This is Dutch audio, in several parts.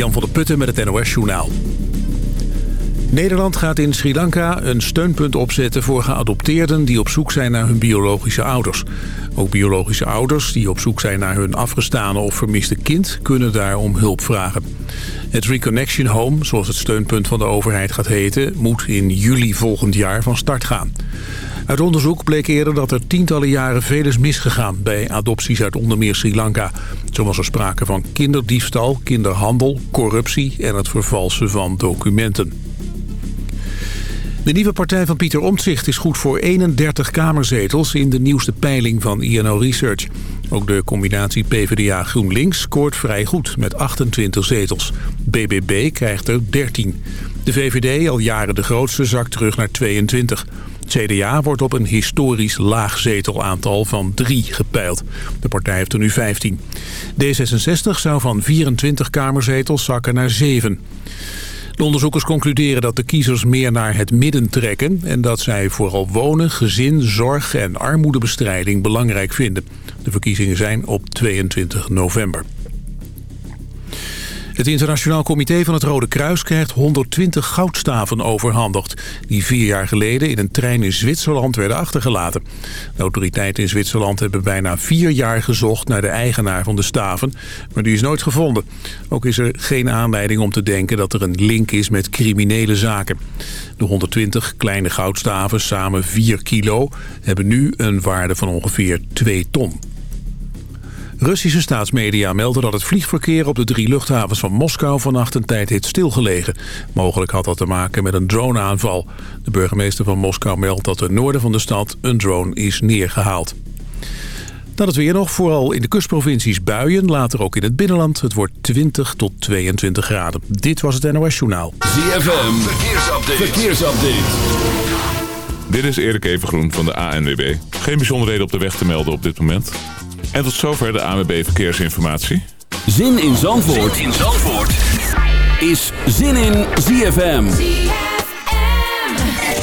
Jan van der Putten met het NOS Journaal. Nederland gaat in Sri Lanka een steunpunt opzetten voor geadopteerden die op zoek zijn naar hun biologische ouders. Ook biologische ouders die op zoek zijn naar hun afgestane of vermiste kind kunnen daar om hulp vragen. Het Reconnection Home, zoals het steunpunt van de overheid gaat heten, moet in juli volgend jaar van start gaan. Uit onderzoek bleek eerder dat er tientallen jaren veel is misgegaan bij adopties uit onder meer Sri Lanka. Zo was er sprake van kinderdiefstal, kinderhandel, corruptie en het vervalsen van documenten. De nieuwe partij van Pieter Omtzigt is goed voor 31 kamerzetels in de nieuwste peiling van INO Research. Ook de combinatie PvdA-GroenLinks scoort vrij goed met 28 zetels. BBB krijgt er 13. De VVD, al jaren de grootste, zakt terug naar 22. CDA wordt op een historisch laag zetelaantal van 3 gepeild. De partij heeft er nu 15. D66 zou van 24 kamerzetels zakken naar 7. De onderzoekers concluderen dat de kiezers meer naar het midden trekken... en dat zij vooral wonen, gezin, zorg en armoedebestrijding belangrijk vinden. De verkiezingen zijn op 22 november. Het Internationaal Comité van het Rode Kruis krijgt 120 goudstaven overhandigd... die vier jaar geleden in een trein in Zwitserland werden achtergelaten. De autoriteiten in Zwitserland hebben bijna vier jaar gezocht naar de eigenaar van de staven... maar die is nooit gevonden. Ook is er geen aanleiding om te denken dat er een link is met criminele zaken. De 120 kleine goudstaven, samen 4 kilo, hebben nu een waarde van ongeveer 2 ton. Russische staatsmedia melden dat het vliegverkeer op de drie luchthavens van Moskou vannacht een tijd heeft stilgelegen. Mogelijk had dat te maken met een droneaanval. De burgemeester van Moskou meldt dat ten noorden van de stad een drone is neergehaald. Dan het weer nog, vooral in de kustprovincies buien, later ook in het binnenland. Het wordt 20 tot 22 graden. Dit was het NOS Journaal. ZFM, verkeersupdate. verkeersupdate. Dit is Erik Evengroen van de ANWB. Geen bijzonderheden op de weg te melden op dit moment. En tot zover de ANWB Verkeersinformatie. Zin in Zandvoort, zin in Zandvoort. is Zin in ZFM. ZFM.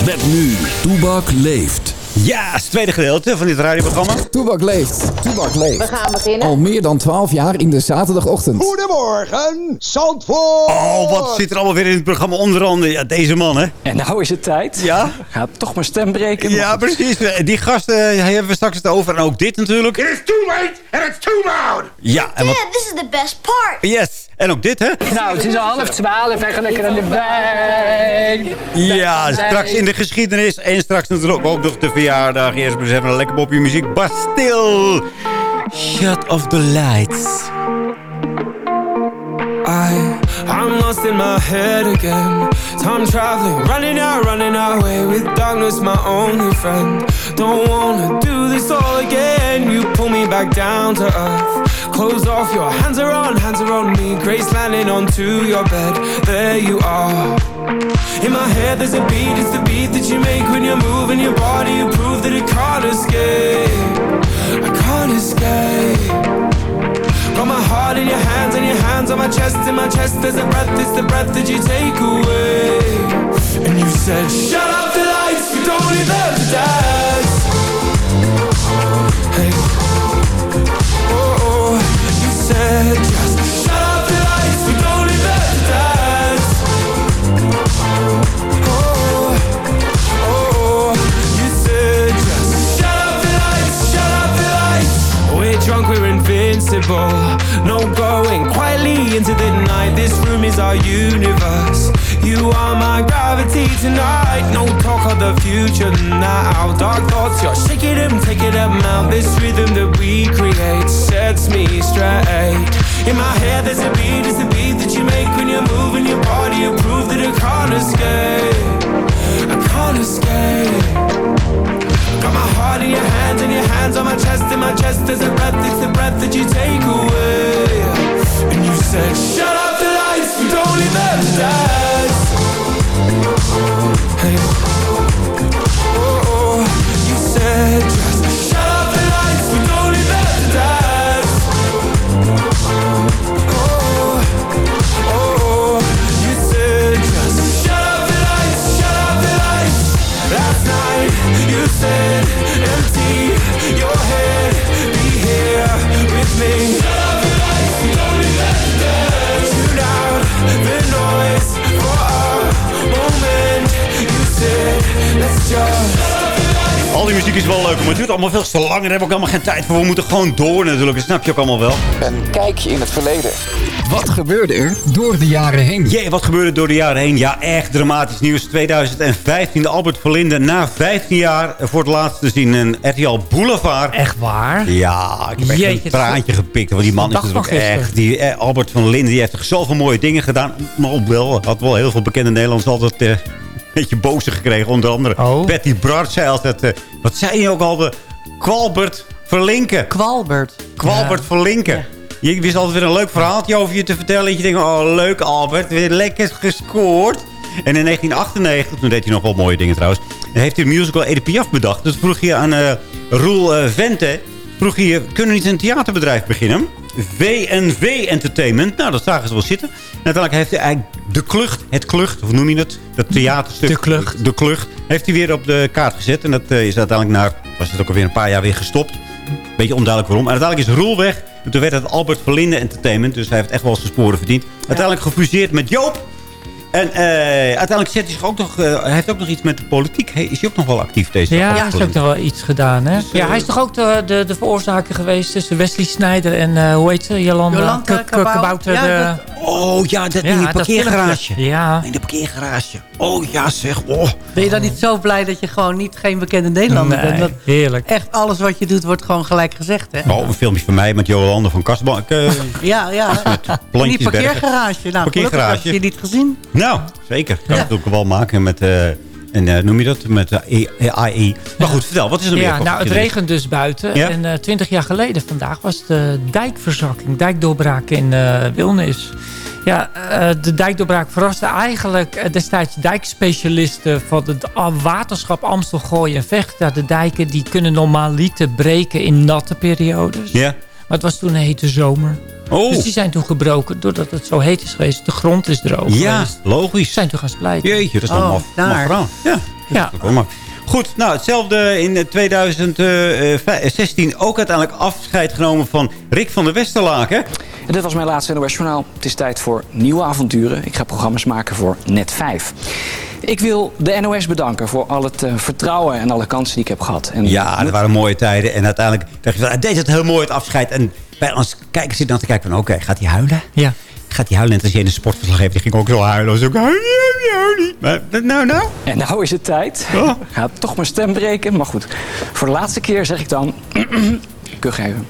Met nu, Toebak leeft. Ja, het tweede gedeelte van dit radioprogramma. Toebak leeft. Toebak leeft. We gaan beginnen. Al meer dan 12 jaar in de zaterdagochtend. Goedemorgen, Zandvoort. Oh, wat zit er allemaal weer in het programma onder andere? Ja, deze man, hè. En nou is het tijd. Ja? Gaat toch maar stem breken. Ja, precies. Die gasten uh, hebben we straks het over. En ook dit natuurlijk. It is too late and it's too loud. Ja. En wat... Dad, this is the best part. Yes. En ook dit, hè? Nou, het is al half twaalf en ga lekker aan de wijn. Ja, straks in de geschiedenis. En straks natuurlijk ook nog de verjaardag. Eerst maar eens even een lekker popje muziek. Bastille. Shut off the lights. I, I'm lost in my head again Time traveling, running out, running away With darkness my only friend Don't wanna do this all again You pull me back down to earth Close off, your hands are on, hands are on me Grace landing onto your bed There you are In my head there's a beat, it's the beat that you make When you're moving your body. You prove that it can't escape. I can't escape. Got my heart in your hands and your hands on my chest. In my chest there's a breath, it's the breath that you take away. And you said, shut up the lights, we don't need them to dance. Hey, oh, oh, oh. you said duurt allemaal veel te lang. Daar hebben we ook helemaal geen tijd voor. We moeten gewoon door natuurlijk. Dat snap je ook allemaal wel. Een kijkje in het verleden. Wat gebeurde er door de jaren heen? Jee, wat gebeurde door de jaren heen? Ja, echt dramatisch nieuws. 2015, de Albert Verlinde na 15 jaar voor het laatst te zien in RTL Boulevard. Echt waar? Ja, ik heb echt Jeetje, een traantje gepikt. Want die man is natuurlijk echt... Die, eh, Albert van Linden die heeft toch zoveel mooie dingen gedaan. Maar ook wel, had wel heel veel bekende Nederlanders altijd... eh, beetje boze gekregen. Onder andere Oh. Betty Bart zei altijd... eh, wat zei je ook al? De Kwalbert Verlinken. Kwalbert. Kwalbert Verlinken. Je wist altijd weer een leuk verhaaltje over je te vertellen. Dat je denkt, oh leuk Albert, weer lekker gescoord. En in 1998, toen deed hij nog wel mooie dingen trouwens... heeft hij de musical Edith Piaf bedacht. Dus vroeg je aan eh Roel eh, Vente... vroeg je, kunnen we niet een theaterbedrijf beginnen? VNV Entertainment. Nou, dat zagen ze wel zitten. En uiteindelijk heeft hij eigenlijk de klucht, het klucht, hoe noem je het? Dat theaterstuk. De Klucht. De klucht. Heeft hij weer op de kaart gezet. En dat eh, is uiteindelijk na, was het ook alweer een paar jaar weer gestopt. Beetje onduidelijk waarom. En uiteindelijk is Roel weg. En toen werd het Albert Verlinde Entertainment. Dus hij heeft echt wel zijn sporen verdiend. Uiteindelijk gefuseerd met Joop. En eh, uiteindelijk zet hij zich ook nog... eh, hij heeft ook nog iets met de politiek. Hey, is hij ook nog wel actief, deze Ja, hij heeft ook nog wel iets gedaan, hè? Dus, eh, ja, hij is toch ook de, de, de veroorzaker geweest tussen Wesley Snijder en, eh, hoe heet ze? Jolanda, Jolanda Kabouter. Ja, Oh ja, dat ja, in dat parkeergarage. Ja. In de parkeergarage. Oh ja, zeg. Oh. Ben je dan niet zo blij dat je gewoon niet geen bekende Nederlander Nee, bent? Dat heerlijk. echt alles wat je doet wordt gewoon gelijk gezegd, hè? Oh, een filmpje van mij met Jolande van Kasbank. eh, Ja, ja. In die parkeergarage. Nou, Parkeergarage. gelukkig heb je niet gezien. Nou, zeker. Kan het ook wel maken met... eh en eh, noem je dat? Met eh, AI. Maar goed, vertel. Wat is er meer? Ja, nou, het regent dus buiten. Ja? En twintig jaar geleden vandaag was de dijkverzakking, dijkdoorbraak in Wilnis. Ja, de dijkdoorbraak verraste eigenlijk destijds dijkspecialisten van het waterschap Amstel, Gooi en Vecht. Ja, de dijken die kunnen normaal liter breken in natte periodes. Ja. Maar het was toen een hete zomer. Oh. Dus die zijn toen gebroken doordat het zo heet is geweest. De grond is droog Ja, geweest. Logisch. zijn toen gaan splijten. Jeetje, dat is Oh, maf, daar. maf verhaal. Ja, Ja. dat is maar. Goed, nou hetzelfde in eh, 2016 ook uiteindelijk afscheid genomen van Rick van der Westerlaken. En dit was mijn laatste NOS Journaal. Het is tijd voor nieuwe avonturen. Ik ga programma's maken voor Net 5. Ik wil de NOS bedanken voor al het eh, vertrouwen en alle kansen die ik heb gehad. En Ja, dat waren mooie tijden. En uiteindelijk dacht je, van, deed het heel mooi, het afscheid. En bij ons kijkers zitten dan te kijken van, oké, gaat hij huilen? Ja. Gaat hij huilen? Net als je in de sportverslag die ging ook zo huilen. Was ook. Maar, nou, nou. En nou is het tijd. Oh. Ik ga toch mijn stem breken. Maar goed, voor de laatste keer zeg ik dan... Kuch even.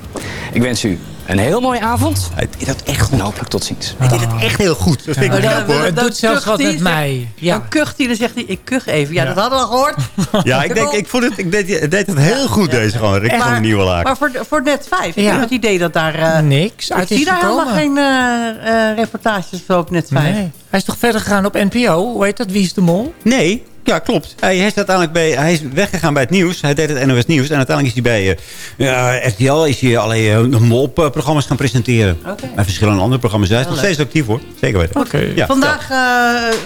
Ik wens u een heel mooie avond. Hij deed dat echt goed. En hopelijk tot ziens. Hij deed het echt heel goed. Dat vind ik dan- knap, hoor. Het doet zelfs wat met mij. Ja. Dan kucht hij, dan zegt hij, ik kuch even. Ja, Ja. dat hadden we al gehoord. Ja, ik, denk, ik vond het, ik deed, het heel goed, deze gewoon. Rick van Maar, de Nieuwe Laak. maar voor, voor net vijf. Ja. Ik heb het idee dat daar... eh, Niks ik uit is zie daar helemaal geen eh, eh, reportages op net vijf. Nee. Hij is toch verder gegaan op NPO? Hoe heet dat? Wie is de mol? Nee, ja, klopt. Hij is uiteindelijk bij, hij is weggegaan bij het nieuws. Hij deed het NOS Nieuws. En uiteindelijk is hij bij eh, RTL is hij allerlei uh, mop-programma's gaan presenteren. Oké. En verschillende andere programma's. Hij is nog steeds actief hoor. Zeker weten. Oké. Ja, Vandaag, eh,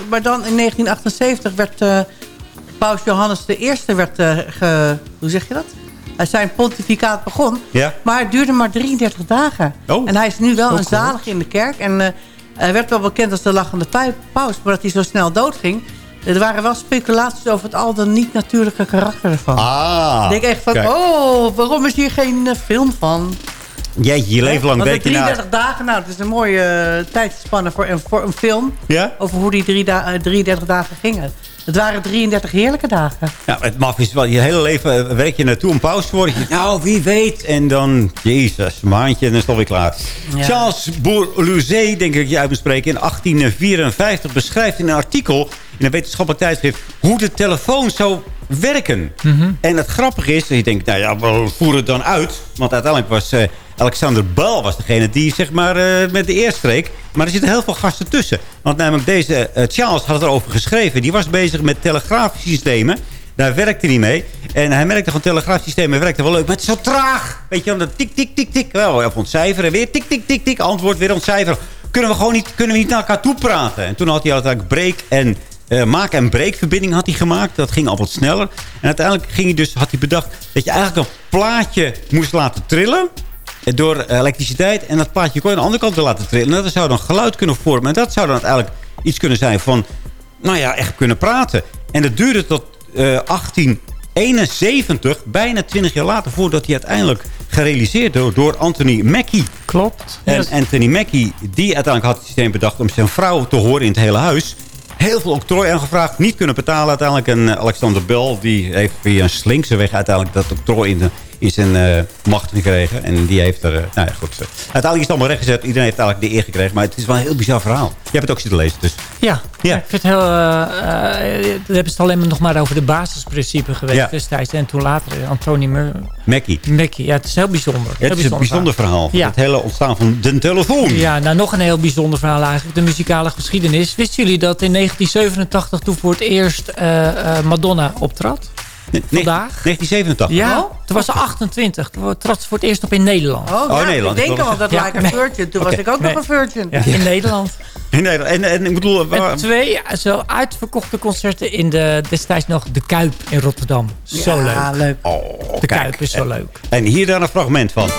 maar dan in 1978 werd eh, paus Johannes I werd, eh, ge, hoe zeg je dat? Zijn pontificaat begon, Ja. maar het duurde maar 33 dagen. Oh. En hij is nu wel een zalig in de kerk. En eh, hij werd wel bekend als de lachende paus, maar dat hij zo snel doodging. Er waren wel speculaties over het al dan niet natuurlijke karakter ervan. Ah. Ik denk echt van, kijk. oh, waarom is hier geen eh, film van? Jeetje, je leven lang weet je na. 33 dagen, nou, het is een mooie uh, tijdspanne voor, een- voor een film. Ja? Over hoe die drie da- eh, 33 dagen gingen. Het waren 33 heerlijke dagen. Ja, het maf is wel, je hele leven werk je naartoe om pauze te worden. Nou, wie weet. En dan, jezus, een maandje en dan is het alweer klaar. Ja. Charles Bourlouzet, denk ik je uit moet spreken, in 1854 beschrijft in een artikel in een wetenschappelijk tijdschrift hoe de telefoon zou werken. En het grappige is, dat je denkt, nou ja, we voeren het dan uit. Want uiteindelijk was eh, Alexander Bell was degene die zeg maar eh, met de eerste streek. Maar er zitten heel veel gasten tussen. Want namelijk deze eh, Charles had erover geschreven. Die was bezig met telegraafsystemen. Daar werkte hij mee. En hij merkte van telegraafsystemen werkte wel leuk. Maar het is zo traag. Weet je, dan dat tik, tik, tik, tik. Wel even ontcijferen. Weer tik, tik, tik, tik. Antwoord weer ontcijferen. Kunnen we gewoon niet, kunnen we niet naar elkaar toe praten? En toen had hij uiteindelijk break en eh, maak- en breekverbinding had hij gemaakt. Dat ging al wat sneller. En uiteindelijk ging hij dus, had hij bedacht dat je eigenlijk een plaatje moest laten trillen. eh, Door eh, elektriciteit. En dat plaatje kon je aan de andere kant weer laten trillen. En dat zou dan geluid kunnen vormen. En dat zou dan uiteindelijk iets kunnen zijn van... Nou ja, echt kunnen praten. En dat duurde tot eh, 71, bijna 20 jaar later... voordat hij uiteindelijk gerealiseerd door, door Anthony Mackie. Klopt. En Anthony Mackie, die uiteindelijk had het systeem bedacht... om zijn vrouw te horen in het hele huis. Heel veel octrooi aangevraagd, niet kunnen betalen uiteindelijk. En eh, Alexander Bell, die heeft via een slinkse weg... uiteindelijk dat octrooi in, de, in zijn eh, macht gekregen. En die heeft er... eh, nou ja, goed. eh, uiteindelijk is het allemaal rechtgezet. Iedereen heeft eigenlijk de eer gekregen. Maar het is wel een heel bizar verhaal. Je hebt het ook zitten lezen, dus... Ja, Ja. ik vind het heel... hebben ze het alleen maar nog maar over de basisprincipe geweest Ja. destijds. En toen later Anthony Mur- Mackie. Mackie. Ja, het is heel bijzonder. Heel het is een bijzonder verhaal. Ja. Het hele ontstaan van de telefoon. Ja, nou nog een heel bijzonder verhaal eigenlijk. De muzikale geschiedenis. Wisten jullie dat in 1987 toen voor het eerst Madonna optrad? Nee, Vandaag? 1987. Ja, toen was ze 28. Toen trad ze voor het eerst op in Nederland. Oh, ja, Nederland. Ik denk al dat Ja, a nee. virgin. Toen was ik ook Nee. nog een virgin. Ja, in Nederland. In Nederland. En, en ik bedoel... waar- En twee zo uitverkochte concerten in de, destijds nog de Kuip in Rotterdam. Zo Ja, leuk. leuk. Oh, De kijk. Kuip is zo leuk. En hier dan een fragment van.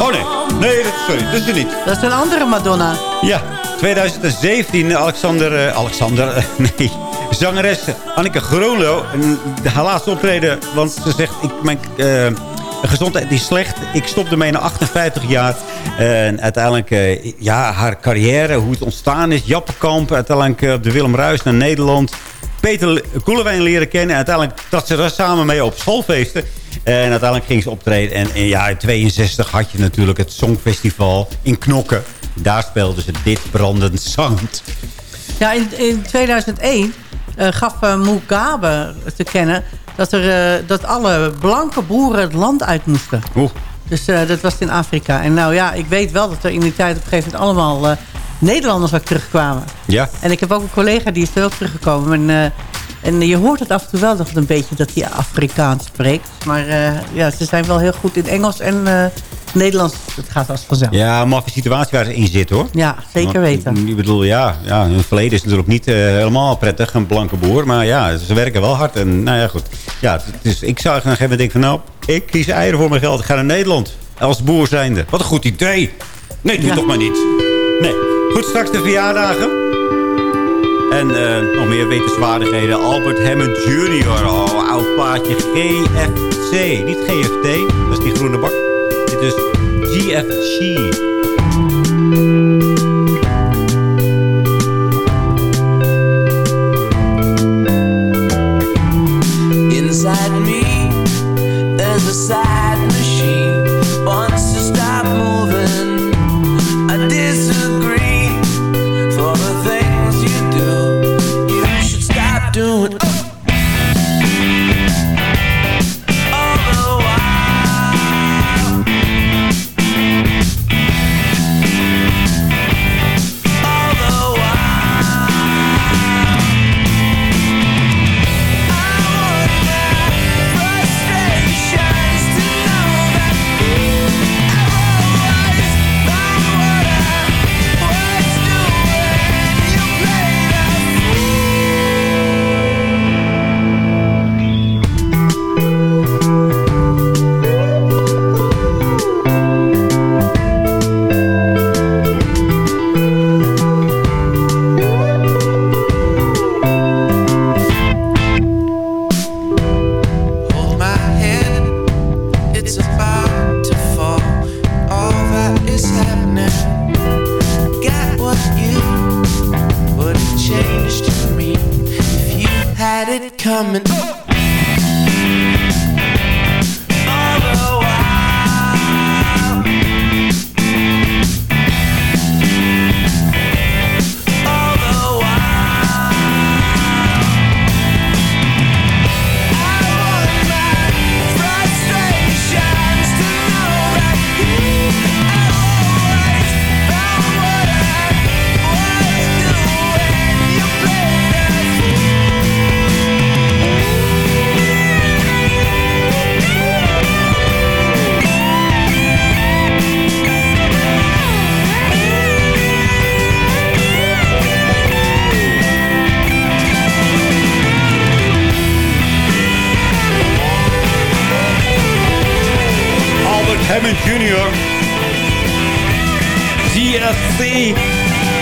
Oh nee, nee, dat, sorry, dat is er niet. Dat is een andere Madonna. Ja, 2017, Alexander, eh, Alexander, eh, nee, zangeres Anneke Groenlo. En Haar laatste optreden, want ze zegt, ik, mijn eh, gezondheid is slecht. Ik stop ermee na 58 jaar. En uiteindelijk, eh, ja, haar carrière, hoe het ontstaan is. Jappenkamp, uiteindelijk eh, op de Willem Ruis naar Nederland. Peter Koelewijn leren kennen. En uiteindelijk trad ze daar samen mee op schoolfeesten. En uiteindelijk ging ze optreden. En, en ja, in 62 had je natuurlijk het Songfestival in Knokken. Daar speelden ze dit brandend zand. Ja, in, in 2001 eh, gaf eh, Mugabe te kennen... Dat, er, eh, dat alle blanke boeren het land uit moesten. Oeh. Dus eh, dat was in Afrika. En nou ja, ik weet wel dat er in die tijd op een gegeven moment allemaal... eh, Nederlanders ook terugkwamen. Ja. En ik heb ook een collega die is er ook teruggekomen. En, eh, en je hoort het af en toe wel nog een beetje dat hij Afrikaans spreekt. Maar eh, ja, ze zijn wel heel goed in Engels en eh, Nederlands. Het gaat als vanzelf. Ja, een maffe situatie waar ze in zitten hoor. Ja, zeker Want, weten. Ik bedoel, ja, ja, hun verleden is natuurlijk niet eh, helemaal prettig, een blanke boer. Maar ja, ze werken wel hard. En nou ja, goed. Ja, is, ik zou op een gegeven moment denken van, nou, ik kies eieren voor mijn geld. Ik ga naar Nederland. Als boer zijnde. Wat een goed idee. Nee, doe Ja. toch maar niet. Nee. Goed, straks de verjaardagen. En eh, nog meer wetenswaardigheden. Albert Hammond Jr. Oh, oud plaatje. GFC. Niet GFT. Dat is die groene bak. Dit is GFC.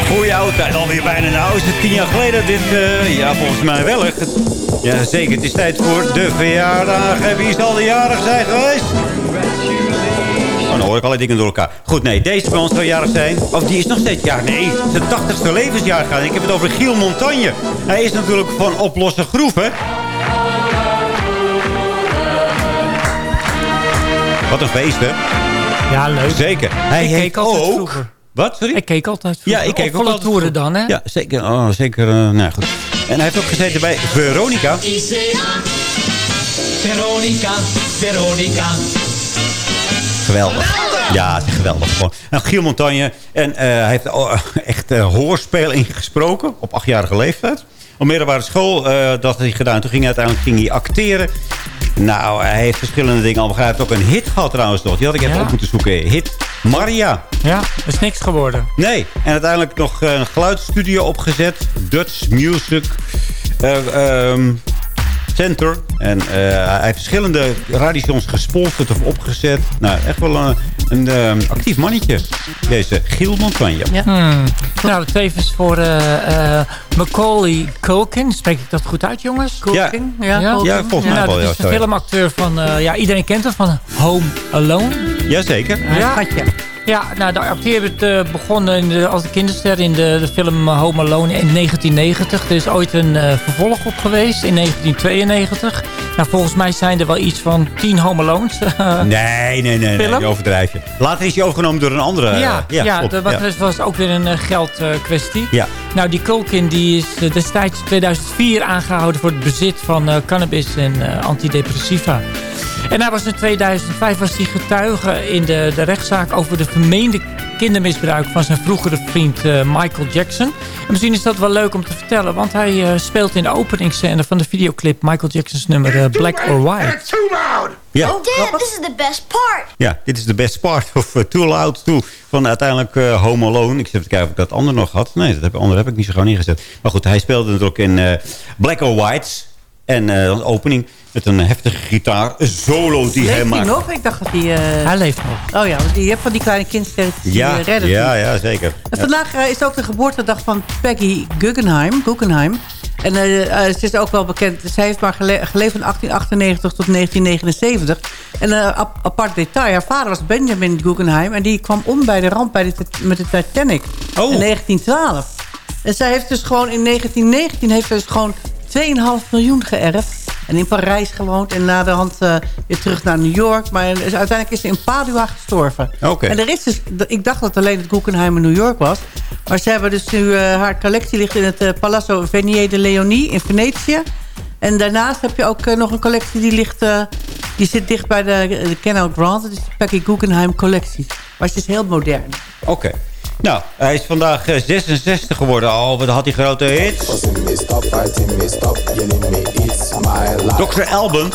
Goeie oude tijd, alweer bijna. Nou, is het tien jaar geleden dit... eh, ja, volgens mij wel. Ja, zeker. Het is tijd voor de verjaardag. Wie zal de jarig zijn geweest? Oh, dan hoor ik alle dingen door elkaar. Goed, nee, deze bij ons zou jarig zijn. Of die is nog steeds jarig. Nee, zijn 80ste levensjaar gaan. Ik heb het over Giel Montagne. Hij is natuurlijk van Oplossen Groeven. Wat een feest, hè? Ja, leuk. Zeker. Hij ik heeft ook... Wat, sorry? Ik keek altijd Ja, vroeger. ik keek ook altijd toeren dan, hè? Ja, zeker. Oh, zeker. nou goed. En hij heeft ook gezeten bij Veronica. Veronica, Veronica. Geweldig. Ja, het is geweldig. Gewoon. En Giel Montagne. En eh, hij heeft oh, echt eh, hoorspel ingesproken. Op achtjarige leeftijd. Op middelbare school eh, dat had hij gedaan. Toen ging hij uiteindelijk ging hij acteren. Nou, hij heeft verschillende dingen al. Hij heeft ook een hit gehad trouwens nog. Die had ik even Ja. op moeten zoeken. Hit Maria. Ja, is niks geworden. Nee. En uiteindelijk nog een geluidsstudio opgezet. Dutch Music ehm, Center. En eh, hij heeft verschillende radiostations gesponsord of opgezet. Nou, echt wel een, een ehm, actief mannetje. Deze Giel Montagne. Ja. Hmm. Nou, tevens voor eh, eh, Macaulay Culkin. Spreek ik dat goed uit, jongens? Culkin, ja. Ja, volgens mij Nou, wel. dat is een filmacteur van... eh, ja, iedereen kent hem van Home Alone. Jazeker. Ja. Schatje. Ja, nou, de acteur heeft eh, begonnen in de, als een kinderster in de, de film eh, Home Alone in 1990. Er is ooit een eh, vervolg op geweest in 1992. Nou, volgens mij zijn er wel iets van tien Home Alones. Nee, nee, nee. nee Film? die overdrijf je. Later is hij overgenomen door een andere. ja, eh, ja, klopt, dat was, ja. was ook weer een geldkwestie. kwestie. Ja. Nou, die Culkin die is eh, destijds 2004 aangehouden voor het bezit van eh, cannabis en eh, antidepressiva. En hij was in 2005 was hij getuige in de, de rechtszaak over de vermeende kindermisbruik van zijn vroegere vriend eh, Michael Jackson. En misschien is dat wel leuk om te vertellen, want hij eh, speelt in de openingsscène van de videoclip Michael Jackson's nummer eh, Black or White. It's too loud. Ja. Oh, Dad, this is the best part. Ja, dit is de best part of uh, Too Loud Too. Van uiteindelijk eh, Home Alone. Ik zit even te kijken of ik dat ander nog had. Nee, dat heb, andere heb ik niet zo gewoon ingezet. Maar goed, hij speelde natuurlijk in eh, Black or Whites. En eh, een opening met een heftige gitaar. Een solo die hij Leeft hij maakt. nog? Ik dacht dat hij... eh, Hij leeft nog. Oh ja, want je hebt van die kleine kindsterretjes die Ja, eh, redden. ja, ja, zeker. En Ja. vandaag is ook de geboortedag van Peggy Guggenheim. Guggenheim. En ze is ook wel bekend. Zij heeft maar gele geleefd van 1898 tot 1979. En een ap- apart detail. Haar vader was Benjamin Guggenheim. En die kwam om bij de ramp bij de, met de Titanic. Oh. In 1912. En zij heeft dus gewoon in 1919 heeft ze dus gewoon 2,5 miljoen geërfd. En in Parijs gewoond. En na de hand eh, weer terug naar New York. Maar is- uiteindelijk is ze in Padua gestorven. Oké. En er is dus, ik dacht dat alleen het Guggenheim in New York was. Maar ze hebben dus nu, eh, haar collectie ligt in het eh, Palazzo Venier de Leonie in Venetië. En daarnaast heb je ook nog een collectie die ligt, die zit dicht bij de, de Canal Grant. Dat is de Peggy Guggenheim collectie. Maar het is heel modern. Oké. Nou, hij is vandaag eh, 66 geworden. Oh, wat had hij grote hits. Dr. Alban.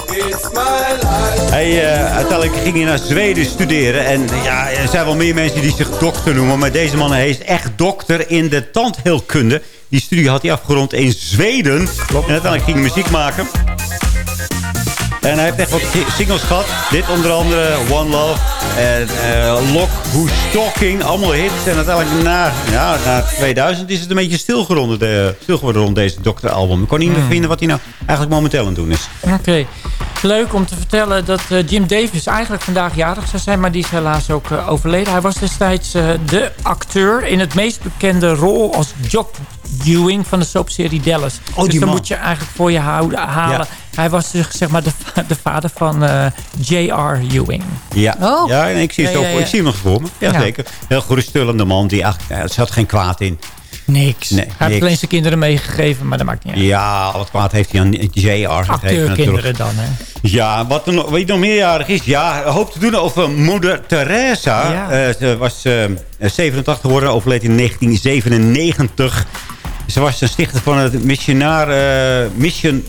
Hij, eh, uiteindelijk ging hij naar Zweden studeren. En ja, er zijn wel meer mensen die zich dokter noemen. Maar deze man hij is echt dokter in de tandheelkunde. Die studie had hij afgerond in Zweden. En uiteindelijk ging hij muziek maken. En hij heeft echt wat singles gehad. Dit onder andere One Love en eh Lock Who's Talking. Allemaal hits. En uiteindelijk na, ja, na 2000 is het een beetje stil geworden, de, stil geworden rond deze Dr. Album. Ik kon niet meer vinden wat hij nou eigenlijk momenteel aan het doen is. Oké. Leuk om te vertellen dat eh, Jim Davis eigenlijk vandaag jarig zou zijn... maar die is helaas ook eh, overleden. Hij was destijds de acteur in het meest bekende rol als Jock Ewing van de soapserie Dallas. Oh, dus die dan moet je eigenlijk voor je houden, halen. Ja. Hij was dus, zeg maar de, de vader van eh, J.R. Ewing. Ja, Oh. ja en ik zie, het Ja, ook, ja, ja. ik zie hem nog voor me. Ja, Ja. zeker. Heel geruststellende man. Die eigenlijk, ja, er zat geen kwaad in. Niks. Nee, hij heeft alleen zijn kinderen meegegeven, maar dat maakt niet uit. Ja, wat kwaad heeft hij aan JR gegeven. Acteurkinderen dan, hè. Ja, wat nog, weet je nog meerjarig is? Ja, hoop te doen over moeder Teresa. Ja. Eh, ze was eh, 87 geworden, overleed in 1997. Ze was een stichter van het missionaar... eh, mission,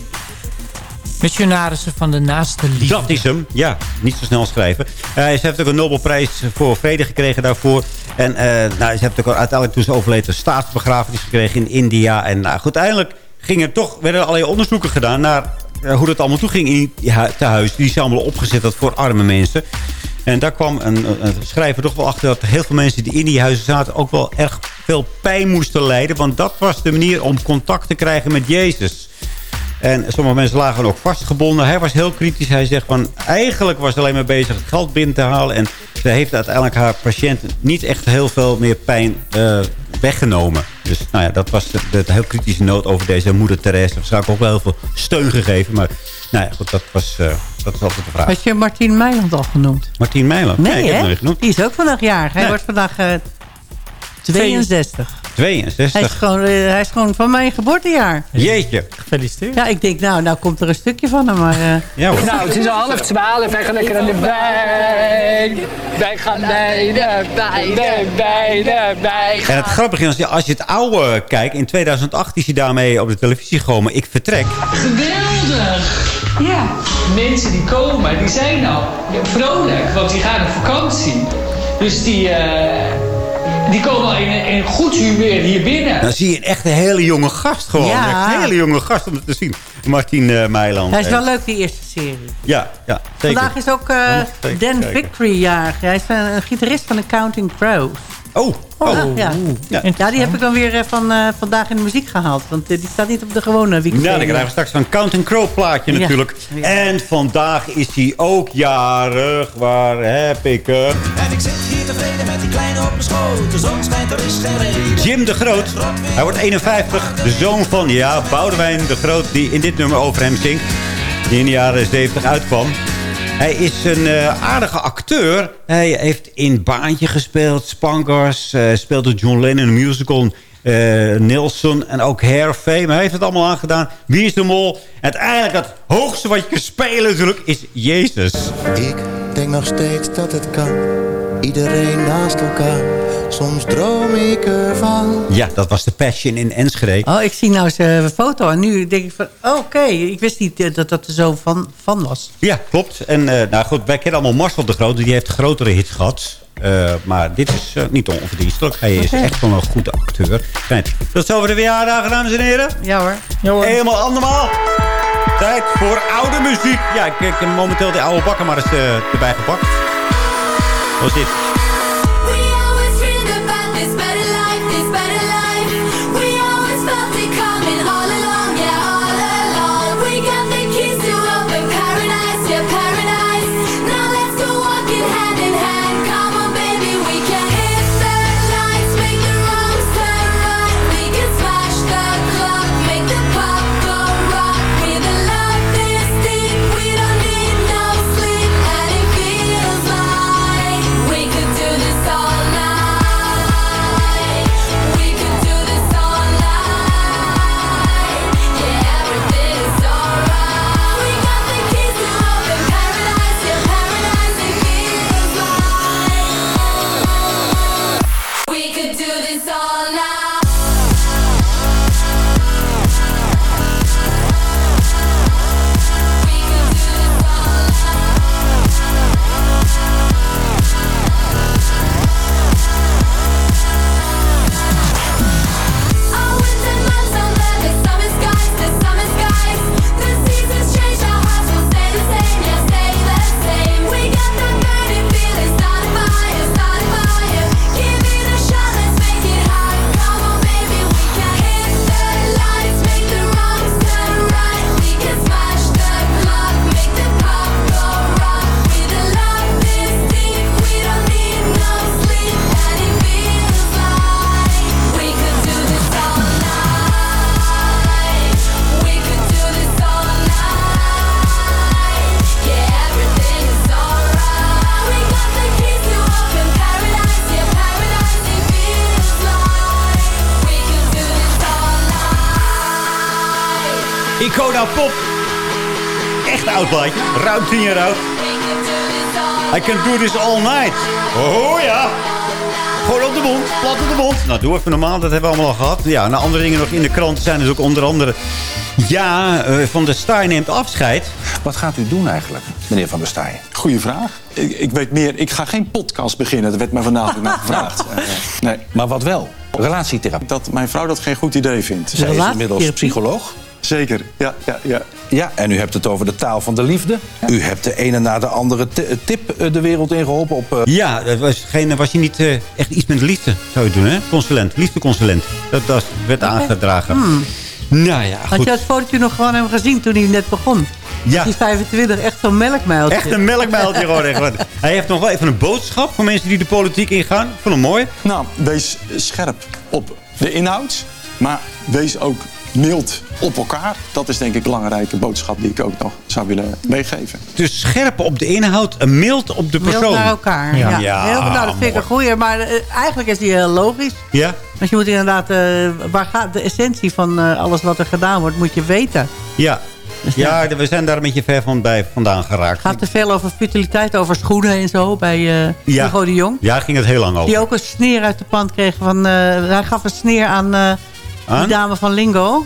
Missionarissen van de naaste liefde. dat is hem, ja. Niet zo snel schrijven. Eh, ze heeft ook een Nobelprijs voor vrede gekregen daarvoor. En eh, nou, ze heeft ook uiteindelijk toen ze overleed... een staatsbegrafenis gekregen in India. En nou, goed, uiteindelijk gingen toch, werden er allerlei onderzoeken gedaan... naar hoe dat allemaal toe ging in die hu- tehuis. Die ze allemaal opgezet had voor arme mensen. En daar kwam een, schrijver toch wel achter... dat heel veel mensen die in die huizen zaten... ook wel erg veel pijn moesten lijden. Want dat was de manier om contact te krijgen met Jezus. En sommige mensen lagen ook vastgebonden. Hij was heel kritisch. Hij zegt van, eigenlijk was ze alleen maar bezig het geld binnen te halen. En ze heeft uiteindelijk haar patiënt niet echt heel veel meer pijn uh, weggenomen. Dus nou ja, dat was de, heel kritische noot over deze moeder Therese. Daar zou ook wel heel veel steun gegeven. Maar nou ja, goed, dat, was, uh, dat is altijd de vraag. Had je Martien Meiland al genoemd? Martien Meiland? Nee, nee ik heb hè? nog niet genoemd. Die is ook vandaag jarig. Hij nee. wordt vandaag uh, 62. 62? Hij is, gewoon, uh, hij is gewoon van mijn geboortejaar. Jeetje. Gefeliciteerd. Ja, ik denk, nou, nou komt er een stukje van hem. Maar, uh... ja, hoor. Nou, het is al half twaalf. Wij gaan lekker aan de wijn. Wij gaan bij de bij. En het grappige is, als je het oude kijkt... in 2008 is hij daarmee op de televisie gekomen. Ik vertrek. Geweldig. Ja, mensen die komen, die zijn al vrolijk. Want die gaan op vakantie. Dus die... Uh, die komen al in, in goed humeur hier binnen. Dan zie je een echt een hele jonge gast gewoon. Ja. Echt een hele jonge gast om het te zien. Martin uh, Meiland. Hij is wel leuk, die eerste serie. Ja, ja zeker. Vandaag is ook uh, Dan Victory jarig. Hij is een, een, gitarist van de Counting Crows. Oh. Oh, ja. Ja. ja. die heb ik dan weer van uh, vandaag in de muziek gehaald. Want die staat niet op de gewone weekend. Nou, dan krijgen we straks van Counting Crow plaatje ja. natuurlijk. Ja. En vandaag is hij ook jarig. Waar heb ik hem? En ik zit hier tevreden met die kleine op mijn schoot. De zon schijnt, er is geen reden. Jim de Groot. Hij wordt 51. De zoon van, ja, Boudewijn de Groot. Die in dit nummer over hem zingt. Die in de jaren 70 uitkwam. Hij is een uh, aardige acteur. Hij heeft in Baantje gespeeld, Spankers. Uh, speelde John Lennon de musical uh, Nilsson en ook Hair Fame. Hij heeft het allemaal aangedaan. Wie is de mol? Uiteindelijk het hoogste wat je kan spelen natuurlijk is Jezus. Ik denk nog steeds dat het kan. Iedereen naast elkaar. Soms droom ik ervan. Ja, dat was de Passion in Enschede. Oh, ik zie nou zijn foto en nu denk ik van... Oh, Oké, okay. ik wist niet dat dat er zo van, van was. Ja, klopt. En uh, nou goed, wij kennen allemaal Marcel de Groot. Die heeft grotere hits gehad. Uh, maar dit is uh, niet onverdienstelijk. Hij is echt wel een goede acteur. Kijk, tot zover de verjaardagen, dames en heren. Ja hoor. Ja, hoor. Helemaal andermaal. Tijd voor oude muziek. Ja, ik, ik heb momenteel de oude bakken maar eens uh, erbij gepakt. Wat is dit? Echt oud plaatje. Ruim 10 jaar oud. I can do this all night. Oh ja. Gewoon op de mond. Plat op de mond. Nou, doe even normaal. Dat hebben we allemaal al gehad. Ja, nou, andere dingen nog in de krant zijn dus ook onder andere... Ja, uh, Van der Staaij neemt afscheid. Wat gaat u doen eigenlijk, meneer Van der Staaij? Goeie vraag. Ik, ik weet meer. Ik ga geen podcast beginnen. Dat werd mij vanavond naar gevraagd. Uh, nee. Maar wat wel? Relatietherapie. Dat mijn vrouw dat geen goed idee vindt. Zij is inmiddels psycholoog. Zeker, ja, ja, ja. Ja, en u hebt het over de taal van de liefde. U hebt de ene na de andere ti- tip eh, de wereld ingeholpen op... eh, Ja, dat was, geen, was je niet eh, echt iets met liefde, zou je doen, hè? Consulent, liefdeconsulent. Dat, dat werd aangedragen. Hmm. Nou ja, Had goed. je dat fotootje nog gewoon hem gezien toen hij net begon? Ja. Die 25, echt zo'n melkmuiltje. Echt een melkmuiltje gewoon. Hij heeft nog wel even een boodschap voor mensen die de politiek ingaan. Ik vond hem mooi. Nou, wees scherp op de inhoud. Maar wees ook mild op elkaar. Dat is denk ik een belangrijke boodschap die ik ook nog zou willen meegeven. Dus scherp op de inhoud en mild op de Mild persoon. naar elkaar. Ja. Ja, Heel, nou, dat vind ik een goeie. Maar eh, eigenlijk is die heel logisch. Ja? Want je moet inderdaad... eh, waar gaat de essentie van eh, alles wat er gedaan wordt, moet je weten. Ja. Ja, we zijn daar een beetje ver van bij vandaan geraakt. gaat te veel over futiliteit, over schoenen en zo bij eh Ja. Hugo de Jong. Ja, ging het heel lang over. Die ook een sneer uit de pand kreeg van... eh, hij gaf een sneer aan, eh, Aan? Die dame van Lingo.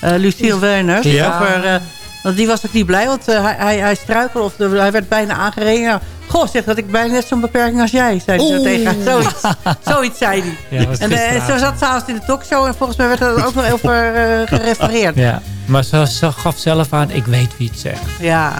eh Lucille Werner. Ja. Over, eh, want die was ook niet blij, want eh, hij, hij, hij struikelde of hij werd bijna aangereden. Goh, zeg dat ik bijna net zo'n beperking als jij, zei hij zo tegen haar. Zoiets, zoiets zei hij. Ja, en eh, zo zat s'avonds in de talkshow en volgens mij werd er ook nog over eh, gerefereerd. Ja, maar ze, ze gaf zelf aan, ik weet wie het zegt. Ja.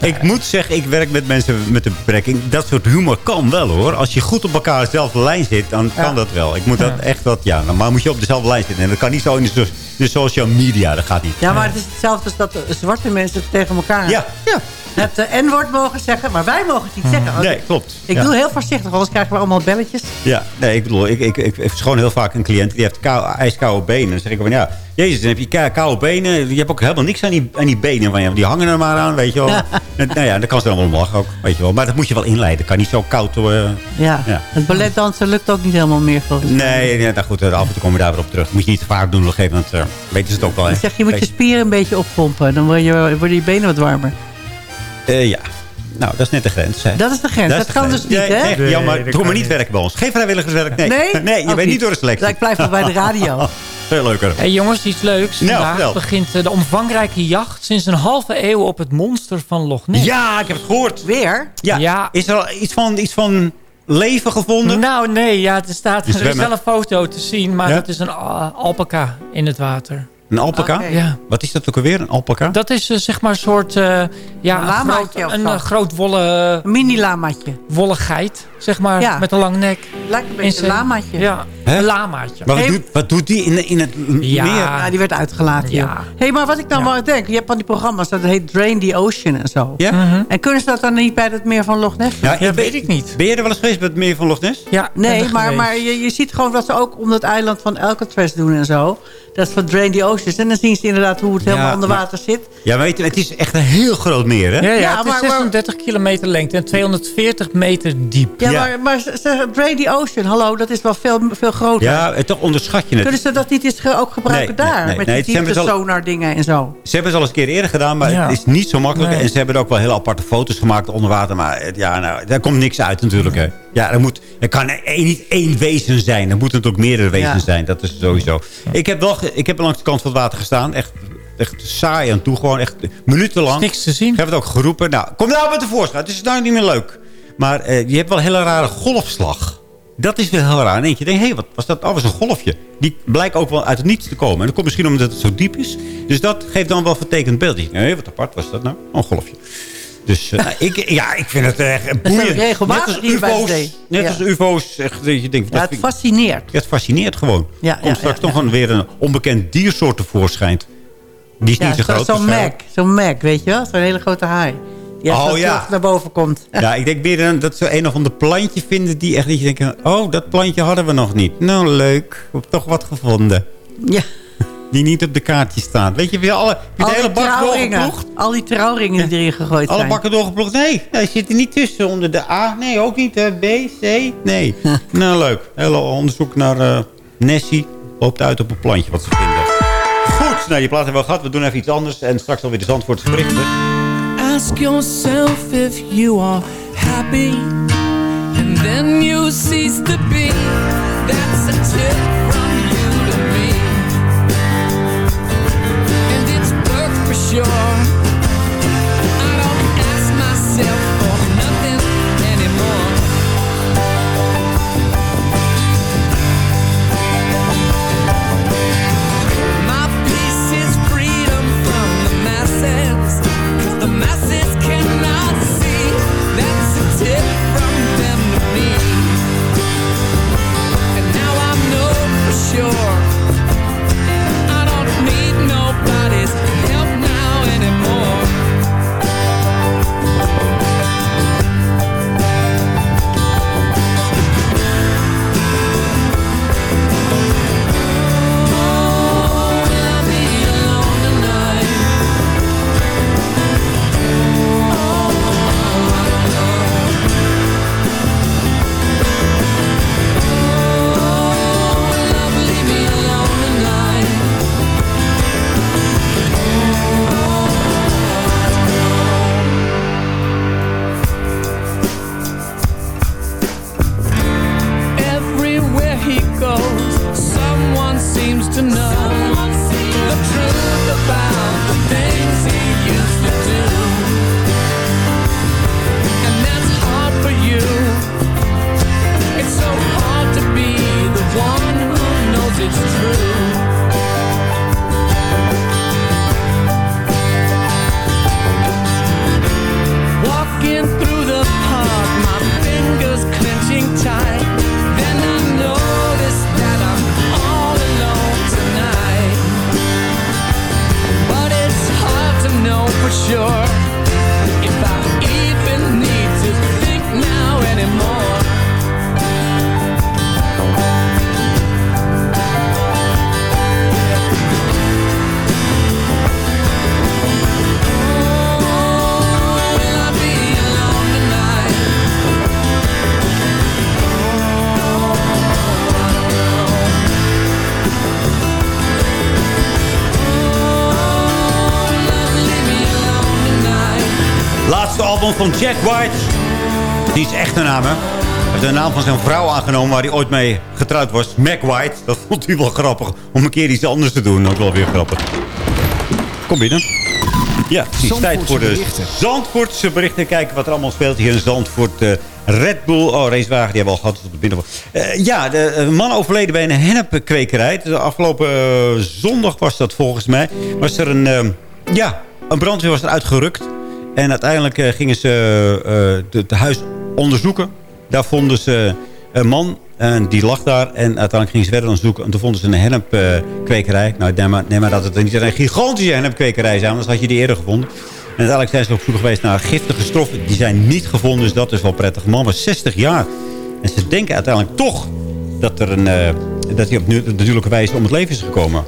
Ik moet zeggen, ik werk met mensen met een beperking. Dat soort humor kan wel hoor. Als je goed op elkaar dezelfde lijn zit, dan kan dat wel. Ik moet dat echt wat, ja. Normaal moet je op dezelfde lijn zitten. En dat kan niet zo in de, so- de social media. Dat gaat niet. Ja, maar het is hetzelfde als dat zwarte mensen tegen elkaar... Ja. ja. Het eh, N-woord mogen zeggen, maar wij mogen het niet zeggen. Nee, klopt. Ik Ja. doe heel voorzichtig, anders krijgen we allemaal belletjes. Ja, nee, ik bedoel, ik, ik, ik, ik gewoon heel vaak een cliënt die heeft kou, ijskoude benen. Dan zeg ik van, ja, jezus, dan heb je kou- koude benen. Je hebt ook helemaal niks aan die, aan die benen van je. Die hangen er maar aan, weet je wel. En, nou ja, dan kan ze allemaal om lachen ook, weet je wel. Maar dat moet je wel inleiden. kan niet zo koud... eh, Ja. Ja. Het balletdansen lukt ook niet helemaal meer volgens mij. nee, ja, nou goed, eh, af en toe komen we daar weer op terug. moet je niet te vaak doen op een gegeven moment. eh, weten ze het ook wel. Ik zeg, je moet je spieren een beetje oppompen. Dan word je, worden je benen wat warmer. Eh, ja. Nou, dat is net de grens. Hè. Dat is de grens. Dat, de kan grens. dus niet, Nee, hè? nee, jammer. dat Doe maar niet werken bij ons. Geen vrijwilligerswerk. Nee. Nee? nee je bent niet door de selectie. Ik blijf wel bij de radio. Veel leuker. Hey jongens, iets leuks. Nou, Vandaag begint eh, de omvangrijke jacht sinds een halve eeuw op het monster van Loch Ness. Ja, ik heb het gehoord. Weer? Ja. Ja. Is er al iets van, iets van leven gevonden? Nou, nee, ja, er, staat, er is zwemmen. wel een foto te zien, maar Ja? dat is een uh, alpaca in het water. Een alpaca? Ja. Wat is dat ook alweer, een alpaca? Dat is eh, zeg maar een soort, eh, ja, Een lamaatje groot, of een zo. eh, groot wolle, Een mini-lamaatje. wolle geit, zeg maar, Ja. met een lang nek. Lijkt een beetje een lamaatje. Ja, een lamaatje. Maar wat, Hey. doet, wat doet die in, in het Ja. meer? Ja, die werd uitgelaten. Ja. Ja. hey, maar wat ik dan Ja. wel denk. Je hebt van die programma's, dat heet Drain the Ocean en zo. Ja? Mhm. En kunnen ze dat dan niet bij het meer van Loch Ness? Ja, Ja, ik weet ik niet. Ben je er wel eens geweest bij het meer van Loch Ness? Ja, Nee, maar, maar je, je ziet gewoon wat ze ook om het eiland van Alcatraz doen en zo. Dat is van Drain the Ocean. En dan zien ze inderdaad hoe het helemaal Ja, onder maar- water zit. Ja, weet je, het is echt een heel groot meer, hè? Ja, ja, Ja, het maar- is maar- 36 kilometer lengte en 240 meter diep. Ja, Ja. maar, maar Drain the Ocean, hallo, dat is wel veel, veel groter. Ja, en toch onderschat je het. Kunnen ze dat niet eens ge- ook gebruiken Nee, daar? nee, met nee, die diepte sonar dingen en zo. Ze hebben het al eens een keer eerder gedaan, maar Ja. het is niet zo makkelijk. Nee. En ze hebben er ook wel heel aparte foto's gemaakt onder water. Maar het- ja, nou, daar komt niks uit natuurlijk. Hè. Ja, er, moet, er kan één, niet één wezen zijn. Er moeten natuurlijk meerdere wezens Ja. zijn. Dat is sowieso. Ik heb, wel, ik heb langs de kant van het water gestaan. Echt, echt saai aan toe. Gewoon echt minutenlang. Niks te zien. Ik heb het ook geroepen. Nou, kom nou met tevoorschijn. Het is nou niet meer leuk. Maar eh, je hebt wel een hele rare golfslag. Dat is wel heel raar. En eentje denkt, hé, hey, wat was dat? Oh, was een golfje. Die blijkt ook wel uit het niets te komen. En dat komt misschien omdat het zo diep is. Dus dat geeft dan wel een vertekend beeld. Je hé, wat apart was dat nou? Oh, een golfje. Dus eh, nou, ik, ja, ik vind het echt boeiend. regelmatig net als hier bij de ufo's. zee. Net Ja. als ufo's. Echt, dat je denkt, Ja, dat het fascineert. ja, het fascineert gewoon. Ja, Komt straks ja, toch een, weer een onbekend diersoort tevoorschijn. Die is Ja, niet zo zo- groot. Zo'n Mac, waarschijnlijk. zo'n Mac, weet je wel? Zo'n hele grote haai. Die Oh, zo ja. naar boven komt. Ja, ik denk meer dat ze een of ander plantje vinden... die echt dat je denkt... oh, dat plantje hadden we nog niet. Nou, leuk. Ik heb toch wat gevonden. Ja. Die niet op de kaartje staat. Weet je, weer alle, heb je Al de hele bak doorgeploegd? Al die trouwringen die erin gegooid Alle zijn. bakken doorgeploegd? Nee, hij zit er niet tussen. Onder de A? Nee, ook niet. hè. B, C? Nee. nou, leuk. Hele onderzoek naar eh, Nessie. Loopt uit op een plantje wat ze vinden. Goed, nou, die plaat hebben we gehad. We doen even iets anders. En straks alweer de Zandvoortse berichten. Ask yourself if you are happy, and then you cease to be. That's a tip your Laatste album van Jack White. Die is echt een naam, hè? Hij heeft de naam van zijn vrouw aangenomen waar hij ooit mee getrouwd was. Mac White. Dat vond hij wel grappig. Om een keer iets anders te doen. Ook wel weer grappig. Kom binnen. Ja, het is tijd voor de berichten. Zandvoortse berichten. Kijken wat er allemaal speelt hier in Zandvoort. Eh, Red Bull, oh, racewagen, die hebben we al gehad. tot op de binnen. Eh, ja, de eh, man overleden bij een hennepkwekerij. De afgelopen zondag was dat volgens mij. Was er een, ja, een brandweer was eruit gerukt. En uiteindelijk eh, gingen ze eh, het huis onderzoeken. Daar vonden ze een man en die lag daar. En uiteindelijk gingen ze verder onderzoeken. En toen vonden ze een hennepkwekerij. nou, neem maar, maar dat het niet een gigantische hennepkwekerij zijn. Anders had je die eerder gevonden. En uiteindelijk zijn ze op zoek geweest naar giftige stoffen. Die zijn niet gevonden, dus dat is wel prettig. De man was 60 jaar. En ze denken uiteindelijk toch dat, er een, eh, dat hij op natuurlijke wijze om het leven is gekomen.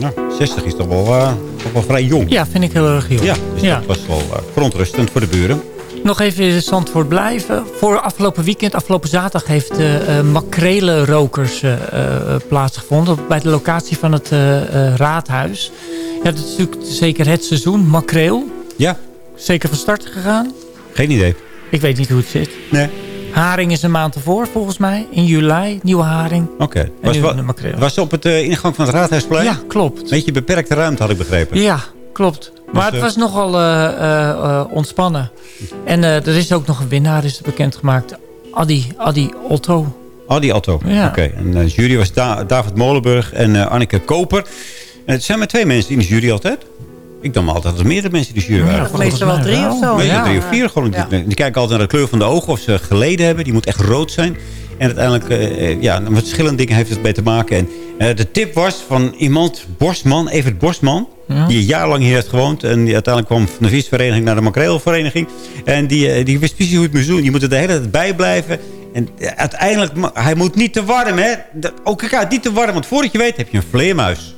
Nou, 60 is toch wel, eh, toch wel vrij jong. Ja, vind ik heel erg jong. Ja, dus dat was wel eh, verontrustend voor de buren. Nog even in Zandvoort blijven. Voor afgelopen weekend, afgelopen zaterdag... heeft uh, uh, makrelenrokers uh, plaatsgevonden... bij de locatie van het uh, raadhuis. Ja, dat is natuurlijk zeker het seizoen, makreel. Ja. Zeker van start gegaan? Geen idee. Ik weet niet hoe het zit. Nee. Haring is een maand ervoor, volgens mij. In juli, nieuwe haring. Oké. Okay. Was, was op het ingang van het raadhuisplein? Ja, klopt. Beetje beperkte ruimte, had ik begrepen. Ja, klopt. Maar dus, het was nogal uh, ontspannen. En er is ook nog een winnaar is bekendgemaakt. Adi, Adi Otto. Adi Otto, ja. oké. Okay. En de jury was da David Molenburg en Anneke Koper. En het zijn maar twee mensen in de jury altijd. Ik dacht altijd dat er meerdere mensen de jury waren. Ja, meestal wel drie of zo. Meestal ja. drie of vier. Gewoon, ja. die, die, kijken altijd naar de kleur van de ogen. Of ze geleden hebben. Die moet echt rood zijn. En uiteindelijk, uh, ja, met verschillende dingen heeft het mee te maken. En uh, de tip was van iemand, Borstman, Evert Borstman. Ja. Die een jaar lang hier heeft gewoond. En die uiteindelijk kwam van de visvereniging naar de makreelvereniging. En die, uh, die wist precies hoe het moest doen. Je moet er de hele tijd bij blijven. En uiteindelijk, hij moet niet te warm, hè. Ook kijk, niet te warm. Want voordat je weet, heb je een vleermuis.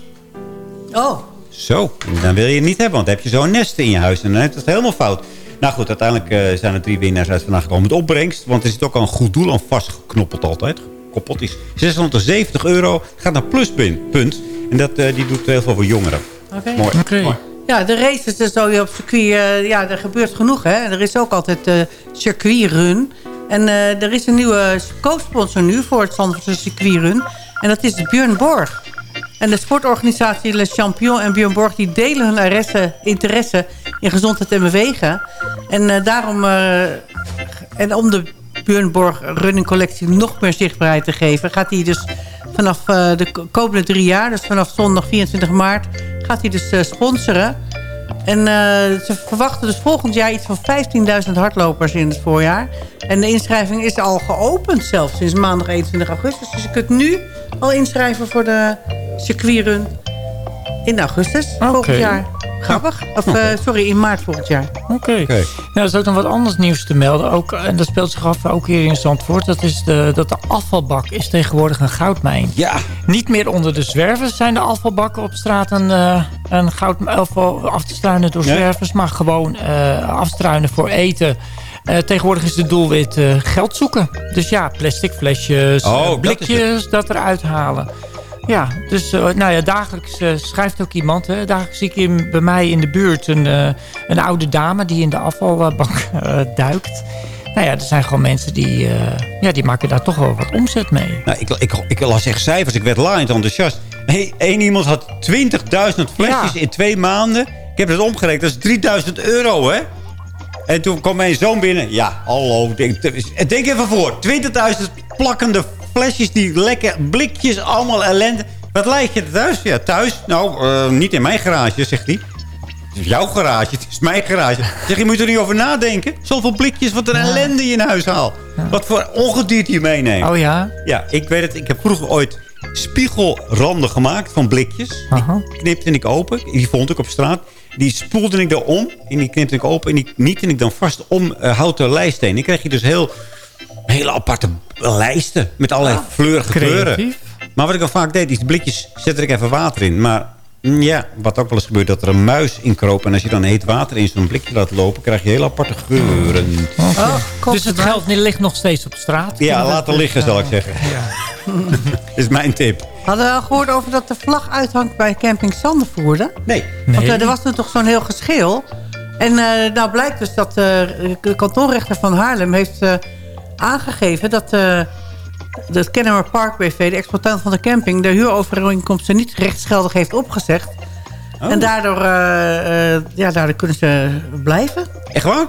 Oh. Zo, dan wil je het niet hebben. Want dan heb je zo'n nest in je huis. En dan is het helemaal fout. Nou goed, uiteindelijk uh, zijn er drie winnaars uit vandaag gekomen met opbrengst. Want er zit ook al een goed doel aan vastgeknoppeld altijd. Kapot is 670 euro. Gaat naar Pluspunt. Punt. En dat, uh, die doet heel veel voor jongeren. Oké. Okay. Mooi. Okay. Mooi. Ja, de races is zo op circuit. Uh, ja, er gebeurt genoeg. Hè? Er is ook altijd uh, circuitrun. En uh, er is een nieuwe co-sponsor nu voor het Zandvoortse circuitrun. En dat is Björn Borg. En de sportorganisatie Le Champion en Björn Borg... die delen hun interesse, interesse in gezondheid en bewegen. En uh, daarom... Uh, en om de Björn Borg running collectie nog meer zichtbaarheid te geven... gaat hij dus vanaf uh, de komende drie jaar... dus vanaf zondag 24 maart... gaat hij dus sponsoren. En ze verwachten dus volgend jaar iets van 15.000 hardlopers in het voorjaar. En de inschrijving is al geopend zelfs sinds maandag 21 augustus. Dus je kunt nu al inschrijven voor de circuitrun in augustus okay. volgend jaar. Grappig. Of, uh, sorry, in maart volgend jaar. Oké. Okay. Okay. Ja, er is ook nog wat anders nieuws te melden. Ook, en dat speelt zich af ook hier in Zandvoort. Dat is de, dat de afvalbak is tegenwoordig een goudmijn. Ja. Niet meer onder de zwervers zijn de afvalbakken op straat een, uh, een goud, of af te struinen door nee. zwervers. Maar gewoon uh, afstruinen voor eten. Uh, tegenwoordig is het doelwit uh, geld zoeken. Dus ja, plastic flesjes, oh, blikjes, dat, dat eruit halen. Ja, dus uh, nou ja, dagelijks uh, schrijft ook iemand. Hè, dagelijks zie ik in, bij mij in de buurt een, uh, een oude dame die in de afvalbak duikt. Nou ja, er zijn gewoon mensen die, ja, die maken daar toch wel wat omzet mee. Nou, ik, ik, ik las echt cijfers. Ik werd laaiend enthousiast. Hey, één iemand had 20.000 flesjes in twee maanden. Ik heb het omgerekend. Dat is 3000 euro, hè? En toen kwam mijn zoon binnen. Ja, hallo. Denk, denk even voor. 20.000 plakkende flesjes, die lekker blikjes, allemaal ellende. Wat lijkt je thuis? Ja, thuis? Nou, uh, niet in mijn garage, zegt hij. Het is jouw garage, het is mijn garage. Zeg, je moet er niet over nadenken. Zoveel blikjes, wat een ellende je in huis haalt. Wat voor ongedierte je meeneemt. Oh ja? Ja, ik weet het. Ik heb vroeger ooit spiegelranden gemaakt van blikjes. Die knipte ik open. Die vond ik op straat. Die spoelde ik erom. En die knipte ik open. En die niette ik dan vast om uh, houten lijststeen. Dan kreeg je dus heel, hele aparte lijsten. Met allerlei Ah, fleurige kleuren. Maar wat ik al vaak deed, die blikjes zette ik even water in. Maar mm, ja, wat ook wel eens gebeurt, dat er een muis inkroop. En als je dan heet water in zo'n blikje laat lopen, krijg je heel aparte geuren. dus het geld ligt nog steeds op straat? Ja, laten liggen, zal ik zeggen. is mijn tip. Hadden we al gehoord over dat de vlag uithangt bij camping Zandervoerde? Nee. Want eh, er was toen toch zo'n heel geschil. En eh, nou blijkt dus dat eh, de kantonrechter van Haarlem heeft eh, aangegeven... dat eh de Kennemer Park BV, de exploitant van de camping... de huurovereenkomsten niet rechtsgeldig heeft opgezegd. En daardoor, eh, eh, ja, daardoor kunnen ze blijven. Echt waar?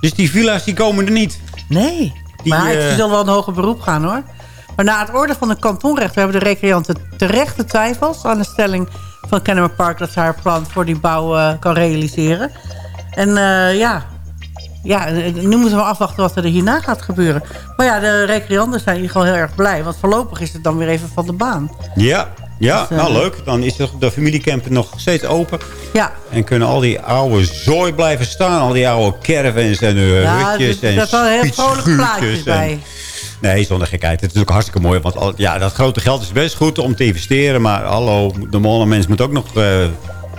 Dus die villa's die komen er niet? Nee. Die, maar eh, ze zullen wel een hoger beroep gaan hoor. Maar na het orde van de kantonrechter hebben de recreanten terechte twijfels aan de stelling van Kennemer Park dat ze haar plan voor die bouw eh, kan realiseren. En eh, ja, ja, eh, nu moeten we afwachten wat er hierna gaat gebeuren. Maar ja, de recreanten zijn in ieder geval heel erg blij. Want voorlopig is het dan weer even van de baan. Ja, ja Dus, eh, nou leuk. Dan is de, de familiecamper nog steeds open. Ja. En kunnen al die oude zooi blijven staan. Al die oude caravans en uh, Ja, hutjes er- en er zijn heel vrolijke fietsschuurtjes plaatjes en- bij. Nee, zonder gekheid. Het is natuurlijk hartstikke mooi. Want al, ja, dat grote geld is best goed om te investeren. Maar hallo, de malle mens moet ook nog eh,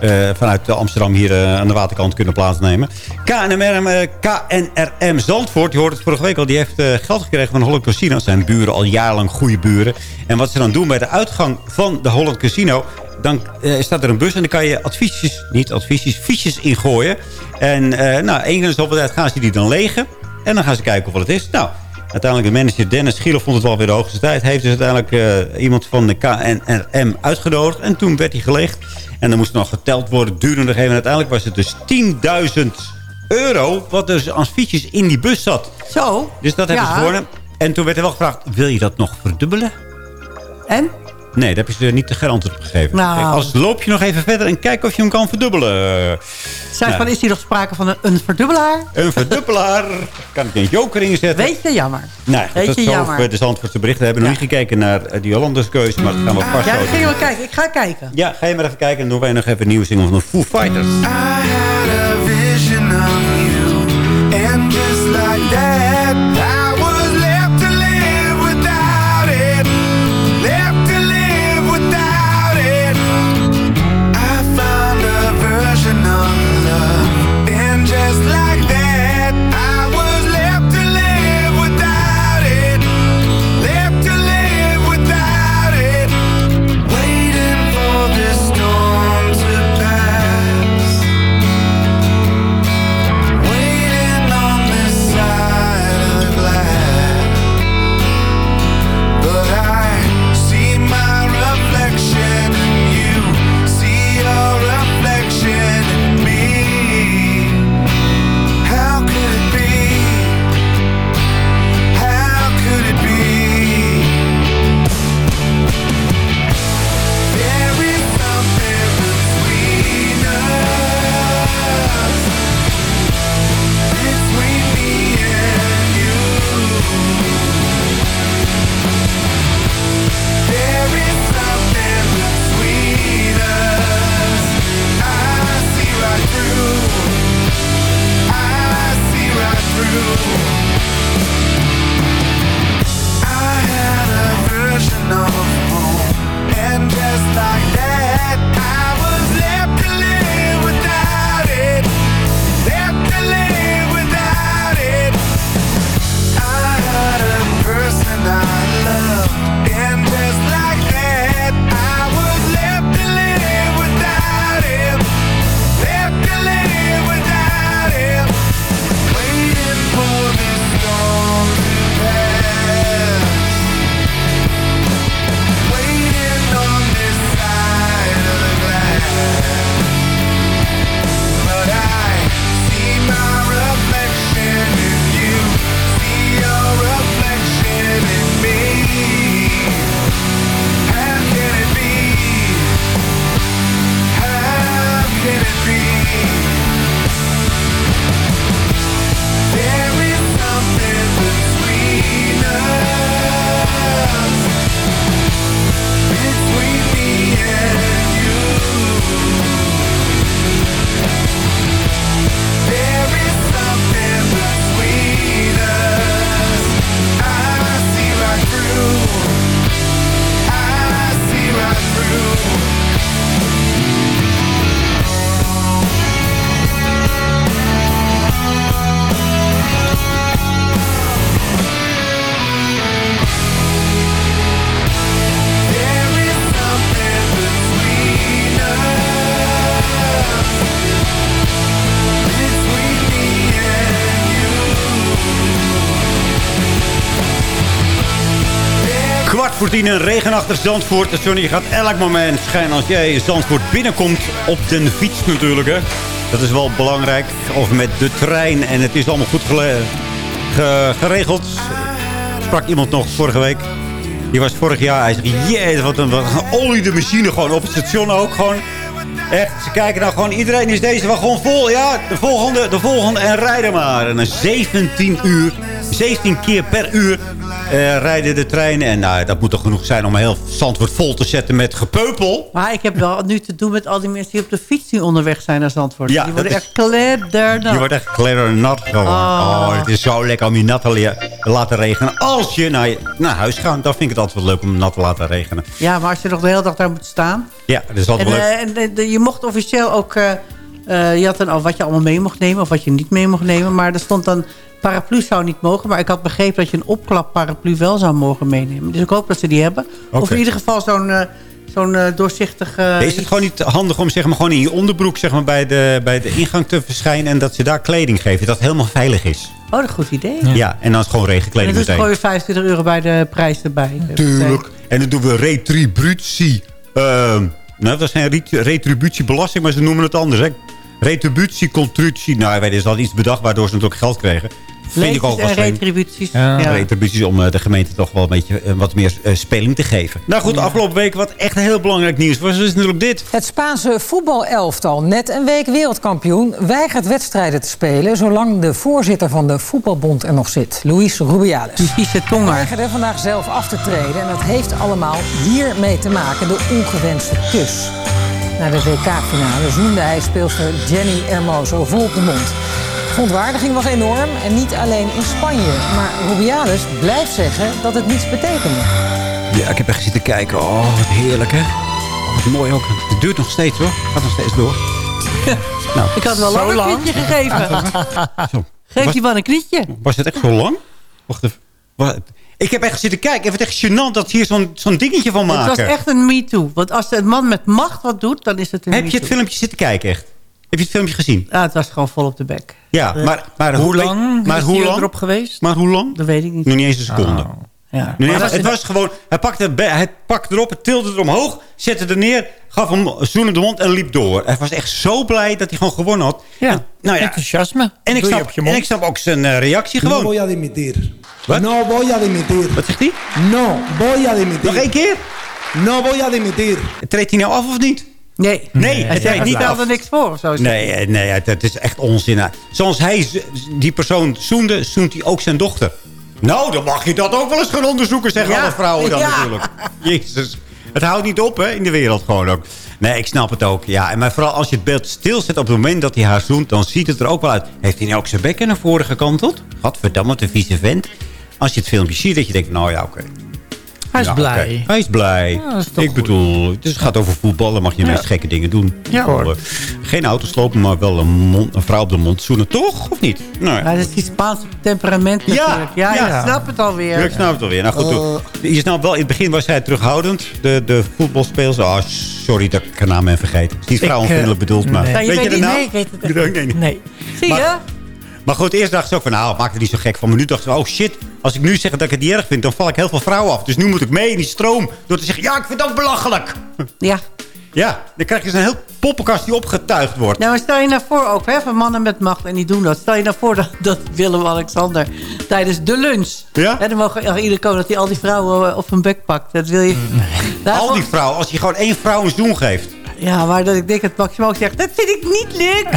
eh, vanuit Amsterdam hier eh, aan de waterkant kunnen plaatsnemen. KNRM, eh, KNRM Zandvoort, je hoort het vorige week al, die heeft eh, geld gekregen van Holland Casino. Zijn buren al jarenlang goede buren. En wat ze dan doen bij de uitgang van de Holland Casino... dan eh, staat er een bus en dan kan je adviesjes, niet adviesjes, fiches ingooien. En eh nou, één keer in tijd gaan ze die dan legen. En dan gaan ze kijken of wat het is. Nou, uiteindelijk de manager Dennis Schielen vond het wel weer de hoogste tijd. Heeft dus uiteindelijk eh, iemand van de KNRM uitgenodigd. En toen werd hij gelegd. En dan moest nog geteld worden. Duurde nog even. En uiteindelijk was het dus 10.000 euro. Wat dus aan fietsjes in die bus zat. Zo. Dus dat hebben Ja. ze gewonnen. En toen werd er wel gevraagd, wil je dat nog verdubbelen? En? Nee, daar hebben ze niet de geen antwoord op gegeven. Nou. Kijk, als loop je nog even verder en kijk of je hem kan verdubbelen. Zijn Nou, van, is hier nog sprake van een, een verdubbelaar? Een verdubbelaar. kan ik een joker inzetten. Weet je, jammer. Nou, Weet dat je, is zo jammer. voor de Zandvoortse berichten. We hebben nog niet gekeken naar eh, die Hollanderskeuze, maar dat gaan we vast Ja, doen. gingen we kijken. Ik ga kijken. Ja, ga je maar even kijken. En dan doen wij nog even nieuw zingen van de Foo Fighters. vision of you. And just like that, 10 een regenachtig Zandvoort. De gaat elk moment schijnen als jij Zandvoort binnenkomt. Op de fiets natuurlijk, hè. Dat is wel belangrijk. Of met de trein. En het is allemaal goed geregeld. Sprak iemand nog vorige week. Die was vorig jaar. Hij zegt, jee, wat een, olie de machine gewoon. Op het station ook gewoon. Echt, ze kijken nou gewoon. Iedereen is deze wagon vol. Ja, de volgende, de volgende en rijden maar. En 17 uur, 17 keer per uur eh, rijden de treinen. En nou, dat moet toch genoeg zijn om heel Zandvoort vol te zetten met gepeupel. Maar ik heb wel nu te doen met al die mensen die op de fiets nu onderweg zijn naar Zandvoort. Ja, die worden echt kleddernat. Je wordt echt kleddernat gewoon. Oh. Oh, het is zo lekker om je nat te laten regenen. Als je naar, je- naar huis gaat, dan vind ik het altijd wel leuk om nat te laten regenen. Ja, maar als je nog de hele dag daar moet staan. Ja, dat is altijd En, wel leuk. eh, en de- de- je mocht officieel ook... eh, eh, je had dan al wat je allemaal mee mocht nemen of wat je niet mee mocht nemen. Maar er stond dan... Paraplu zou niet mogen, maar ik had begrepen dat je een opklap paraplu wel zou mogen meenemen. Dus ik hoop dat ze die hebben. Of in ieder geval zo'n eh, zo'n eh, doorzichtige... is het gewoon niet handig om zeg maar, gewoon in je onderbroek zeg maar, bij, de, bij de ingang te verschijnen... en dat ze daar kleding geven, dat het helemaal veilig is? Oh, dat is een goed idee. Ja, en dan is het gewoon En regenkleding meteen. gooi je 25 euro bij de prijs erbij. Tuurlijk. En dan doen we retributie. Ehm nou, dat is geen ret- retributiebelasting, maar ze noemen het anders. Hè? Retributie, contributie. Nou, wij is al iets bedacht waardoor ze natuurlijk geld kregen. Vind ik ook wel en streng. retributies. Ja. Ja. Retributies om eh, de gemeente toch wel een beetje eh, wat meer eh, speling te geven. Nou goed, afgelopen week wat echt heel belangrijk nieuws was, is natuurlijk dit. Het Spaanse voetbalelftal, net een week wereldkampioen, weigert wedstrijden te spelen zolang de voorzitter van de voetbalbond er nog zit, Luis Rubiales. Hij weigerde vandaag zelf af te treden en dat heeft allemaal hiermee te maken, de ongewenste kus. Na de WK-finale zoende hij speelster Jenny Hermoso vol op de mond. De verontwaardiging was enorm en niet alleen in Spanje. Maar Rubiales blijft zeggen dat het niets betekende. Ja, ik heb echt zitten kijken. Oh, wat heerlijk hè. Oh, wat mooi ook. Het duurt nog steeds hoor. Het gaat nog steeds door. nou, Ik had wel lang een lang. knietje gegeven. Zo. Geef Was- je wel een knietje. Was het echt zo lang? Wacht even. Wat? Ik heb echt zitten kijken. Ik vind het echt gênant dat ze hier zo'n zo'n dingetje van maken. Het was echt een me-too. Want als een man met macht wat doet, dan is het een Heb je het filmpje zitten kijken echt? Heb je het filmpje gezien? Ja, het was gewoon vol op de bek. Ja, Eh, maar, maar hoe lang Maar is hoe lang? erop geweest? Maar hoe lang? Dat weet ik niet. Nog niet eens een seconde. Ja. Eens- was het het- was gewoon... Hij pakte, het hij pakte erop, het tilde er omhoog, zette er neer, gaf hem zoen in de mond en liep door. Hij was echt zo blij dat hij gewoon gewonnen had. Ja, nou ja. enthousiasme. En ik, snap, en ik snap ook zijn eh, reactie No gewoon. voy a dimitir. Wat? No voy a dimitir. Wat zegt hij? No voy a dimitir. Nog één keer? No voy a dimitir. Treedt hij nou af of niet? Nee. Nee, hij Hij treedt niet stelde niks voor of zo. Nee, eh, nee het, het is echt onzin. Zoals hij die persoon zoende, zoent hij ook zijn dochter. Nou, dan mag je dat ook wel eens gaan onderzoeken, zeggen Ja. alle vrouwen dan Ja. natuurlijk. Jezus. Het houdt niet op, hè, in de wereld gewoon ook. Nee, ik snap het ook. Ja, en maar vooral als je het beeld stilzet op het moment dat hij haar zoent... dan ziet het er ook wel uit. Heeft hij nou ook zijn bekken naar voren gekanteld? Gadverdamme, de vieze vent. Als je het filmpje ziet, dat je denkt, nou ja, oké. Hij is Ja, blij. Hij is blij. Ja, is ik goed. bedoel, het gaat over voetbal. Dan mag je de Ja. meest gekke dingen doen. Ja, hoor. Eh, Geen auto's lopen, maar wel een, mond- een vrouw op de mond zoenen. Toch? Of niet? Nou ja. Ja, dat is die Spaanse temperament natuurlijk. Ja, ja. ja. ik snap het alweer. Ja, ik snap het alweer. Nou goed, Oh. je snapt wel, in het begin was hij terughoudend. De, de voetbalspelers. Oh, sorry dat ik haar naam ben vergeten. Het is niet vrouwenvriendelijk eh, bedoeld, maar... nee. Ja, je weet je de niet, naam? nee, ik weet het echt Nee, nee, nee. Nee. Zie je? Maar- Maar goed, eerst dacht ze ook van, nou, maak er niet zo gek van. Maar nu dacht ze, oh shit, als ik nu zeg dat ik het niet erg vind... dan val ik heel veel vrouwen af. Dus nu moet ik mee in die stroom. Door te zeggen, ja, ik vind het ook belachelijk. Ja. Ja, dan krijg je zo'n heel poppenkast die opgetuigd wordt. Nou, maar stel je nou voor ook, hè, van mannen met macht en die doen dat. Stel je nou voor dat, dat Willem-Alexander tijdens de lunch... Ja? Hè, dan mogen ieder komen dat hij al die vrouwen eh, op hun bek pakt. Dat wil je... Daarvan- Al die vrouwen, als je gewoon één vrouw een zoen geeft. Ja, maar dat ik denk dat Maximaal ook zegt, dat vind ik niet leuk.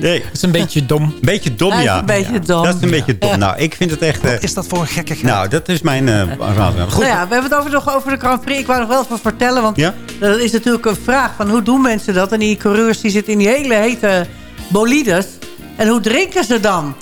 Nee. Dat is een beetje dom. Een beetje dom, Dat is ja. een beetje dom. Dat is een beetje dom. Nou, ik vind het echt... eh, Is dat voor een gekke nou, dat is mijn eh raad. Goed. Nou ja, we hebben het over, nog over de Grand Prix. Ik wou nog wel even vertellen, want Ja? dat is natuurlijk een vraag van hoe doen mensen dat? En die coureurs die zitten in die hele hete bolides. En hoe drinken ze dan?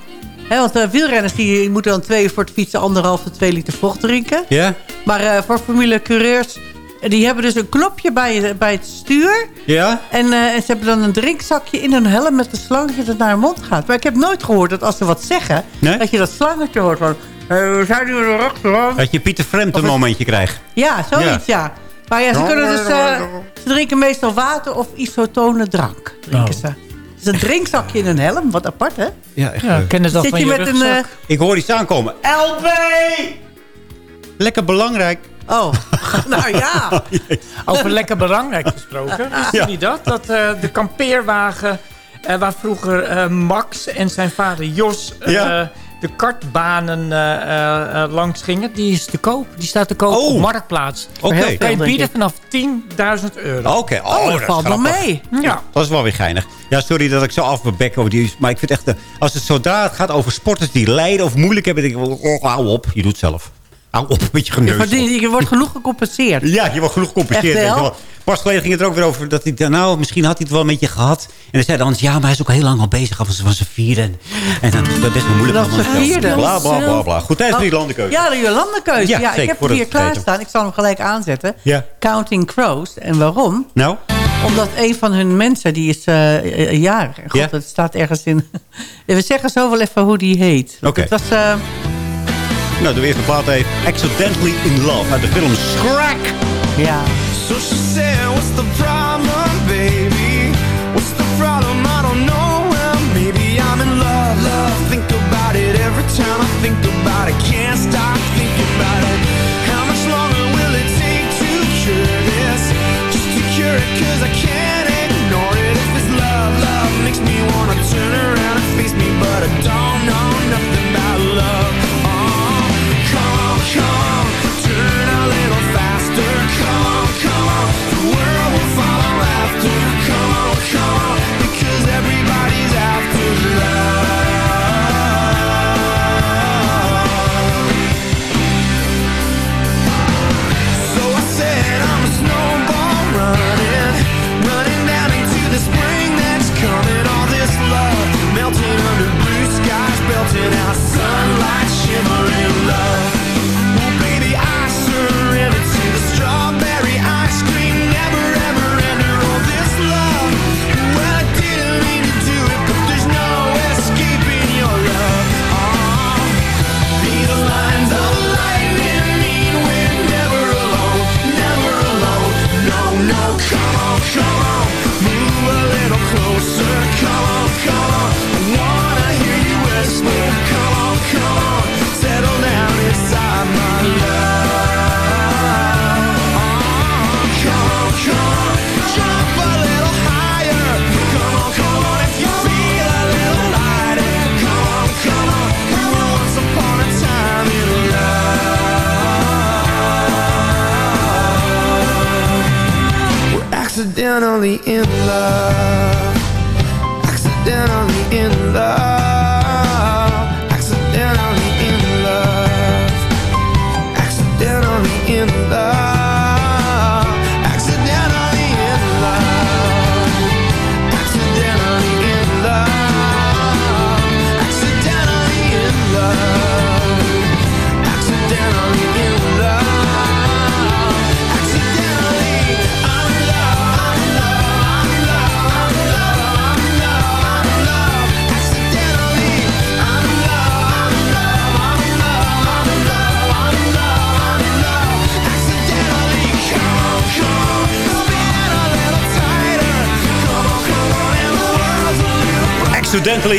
Hè, want de wielrenners die moeten dan twee uur voor het fietsen anderhalf tot twee liter vocht drinken. Ja? Maar eh, voor Formule coureurs, die hebben dus een knopje bij, bij het stuur. Ja? En, eh, en ze hebben dan een drinkzakje in hun helm met een slangetje dat naar hun mond gaat. Maar ik heb nooit gehoord dat als ze wat zeggen, Nee? dat je dat slangetje hoort van... eh, we zijn nu weer achteraan. Dat je Pieter Vreemd Of een momentje krijgt. Ja, zoiets, ja. Maar ja, ze kunnen dus... eh, ze drinken meestal water of isotone drank. Drinken Oh. ze. Het is een drinkzakje in hun helm. Wat apart, hè? Ja, echt. Ja, ken het al Zit van je je met een... rugzak. Ik hoor iets aankomen. LB! Lekker belangrijk. Oh, nou ja. Over lekker belangrijk gesproken. Wisten jullie dat? Dat eh, de kampeerwagen eh, waar vroeger eh, Max en zijn vader Jos... eh, Ja. de kartbanen eh, eh, eh, langs gingen, die is te koop. Die staat te koop Oh. op Marktplaats. Oké. Kan je bieden vanaf 10.000 euro. Oké, oh, Oh, dat is valt wel mee. Ja. Dat is wel weer geinig. Ja, sorry dat ik zo af mijn bek over die... Maar ik vind echt... Als het zodra het gaat over sporters die lijden of moeilijk hebben... denk ik, oh, hou op. Je doet het zelf. Hou op met je geneus. je wordt genoeg gecompenseerd. Ja, je wordt genoeg gecompenseerd. Pas geleden ging het er ook weer over dat hij... Nou, misschien had hij het wel een beetje gehad. En dan zei dan, ja, maar hij is ook heel lang al bezig. Af van zijn vieren. En dan is dat best wel moeilijk. Dat zijn vierde. Bla, bla, bla, bla. Goed, tijdens de landenkeuze. Ja, de Jolandekeuze. Ja, ik heb hem hier klaarstaan. Ik zal hem gelijk aanzetten. Ja. Counting Crows. En waarom? Nou? Omdat een van hun mensen, die is eh eh, jarig. God, Ja? het staat ergens in... We zeggen zo wel even hoe die heet. Oké. Het was... eh, Nou, de eerste plaat heeft Accidentally in Love uit de film Scrack. ja. So she said, what's the problem, baby? What's the problem? I don't know. Well, maybe I'm in love, love. Think about it every time I think about it. Can't stop thinking about it. How much longer will it take to cure this? Just to cure it, cause I can't ignore it. If it's love, love makes me wanna turn around and face me, but I don't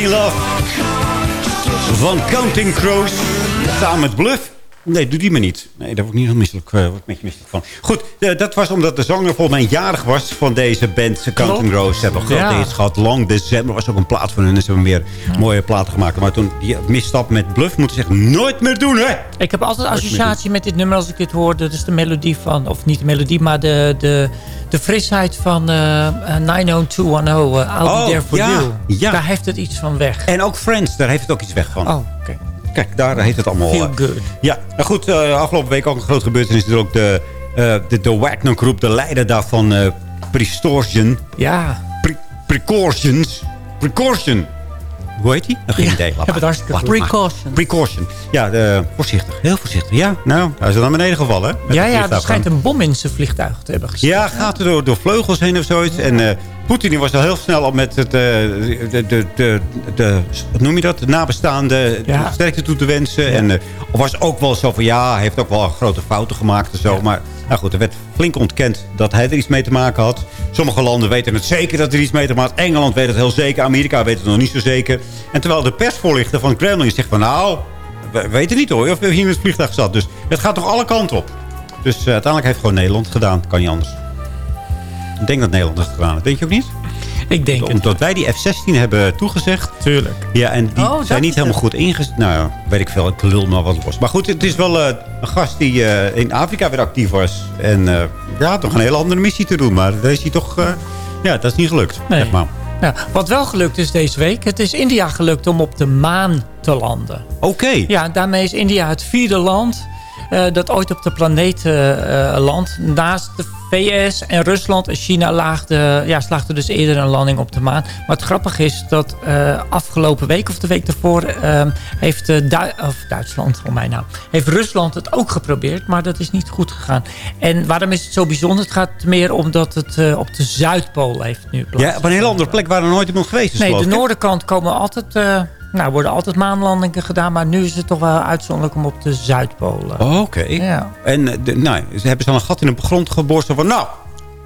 Love. Van Counting Crows. Samen met Bluff. Nee, doe die maar niet. Nee, daar word ik niet heel misselijk, eh, word ik een beetje misselijk van. Goed, eh, dat was omdat de zanger volgens mij jarig was van deze band. Counting Crows. Ze hebben grote Ja. gehad. Lang december was ook een plaat van hun. En ze hebben weer mooie platen gemaakt. Maar toen die misstap met Bluff moeten ze echt nooit meer doen, hè? Ik heb altijd associatie met dit nummer als ik dit hoor. Dat is de melodie van, of niet de melodie, maar de, de, de frisheid van eh eh, 90210. eh, I'll Oh, Be There For ja, You. ja. Daar heeft het iets van weg. En ook Friends, daar heeft het ook iets weg van. Oh, oké. Kijk, daar heet het allemaal. Feel eh, good. Ja, nou goed, eh, afgelopen week ook een groot gebeurtenis. is er ook de, eh de, de Wagner Groep, de leider daarvan, Pristorsion. Ja. Pre precautions. Precaution. Hoe heet die? Nou, geen idee. Laat heb het hartstikke Laat. Precaution. Precaution. Ja, voorzichtig. Heel voorzichtig. Ja, nou, hij is er naar beneden gevallen. hè, Ja, ja, er schijnt een bom in zijn vliegtuig te hebben gezet. Ja, gaat er door, door vleugels heen of zoiets. En Poetin was al heel snel op met het, eh, de, de, de, de, wat noem je dat? De nabestaande Ja. sterkte toe te wensen. En eh was ook wel zo van, ja, hij heeft ook wel grote fouten gemaakt en zo. Maar nou goed, er werd flink ontkend dat hij er iets mee te maken had. Sommige landen weten het zeker dat er iets mee te maken had. Engeland weet het heel zeker, Amerika weet het nog niet zo zeker. En terwijl de persvoorlichter van het Kremlin zegt van, nou, we weten niet hoor of hier in het vliegtuig zat. Dus het gaat toch alle kanten op. Dus eh, uiteindelijk heeft gewoon Nederland gedaan. Kan niet anders. Ik denk dat Nederland het gedaan heeft. Denk je ook niet? Ik denk het. Omdat wij die F-16 hebben toegezegd. Tuurlijk. Ja, en die Oh, zijn niet helemaal het. goed ingezet. Nou, ja, weet ik veel. Ik lul maar wat los. Maar goed, het is wel eh, een gast die eh, in Afrika weer actief was. En eh, ja, toch een hele andere missie te doen. Maar daar is hij toch... eh, ja, dat is niet gelukt. Nee. Zeg maar. Nou, wat wel gelukt is deze week. Het is India gelukt om op de maan te landen. Oké. Ja, daarmee is India het vierde land dat ooit op de planeet eh, eh, landt. Naast de VS en Rusland en China laagde, ja, slaagde dus eerder een landing op de maan. Maar het grappige is dat eh, afgelopen week of de week daarvoor... eh, heeft eh, Du- of Duitsland, voor mij nou... heeft Rusland het ook geprobeerd, maar dat is niet goed gegaan. En waarom is het zo bijzonder? Het gaat meer omdat het eh, op de Zuidpool heeft nu plaats. Ja, op een hele andere plek waar er nooit iemand geweest is, Nee, de noorderkant komen altijd, eh, nou, worden altijd maanlandingen gedaan. Maar nu is het toch wel uitzonderlijk om op de Zuidpool. eh. Oh, Oké. Ja. En eh, de, nou, ze hebben ze dan een gat in de grond geboord. Zo van, nou,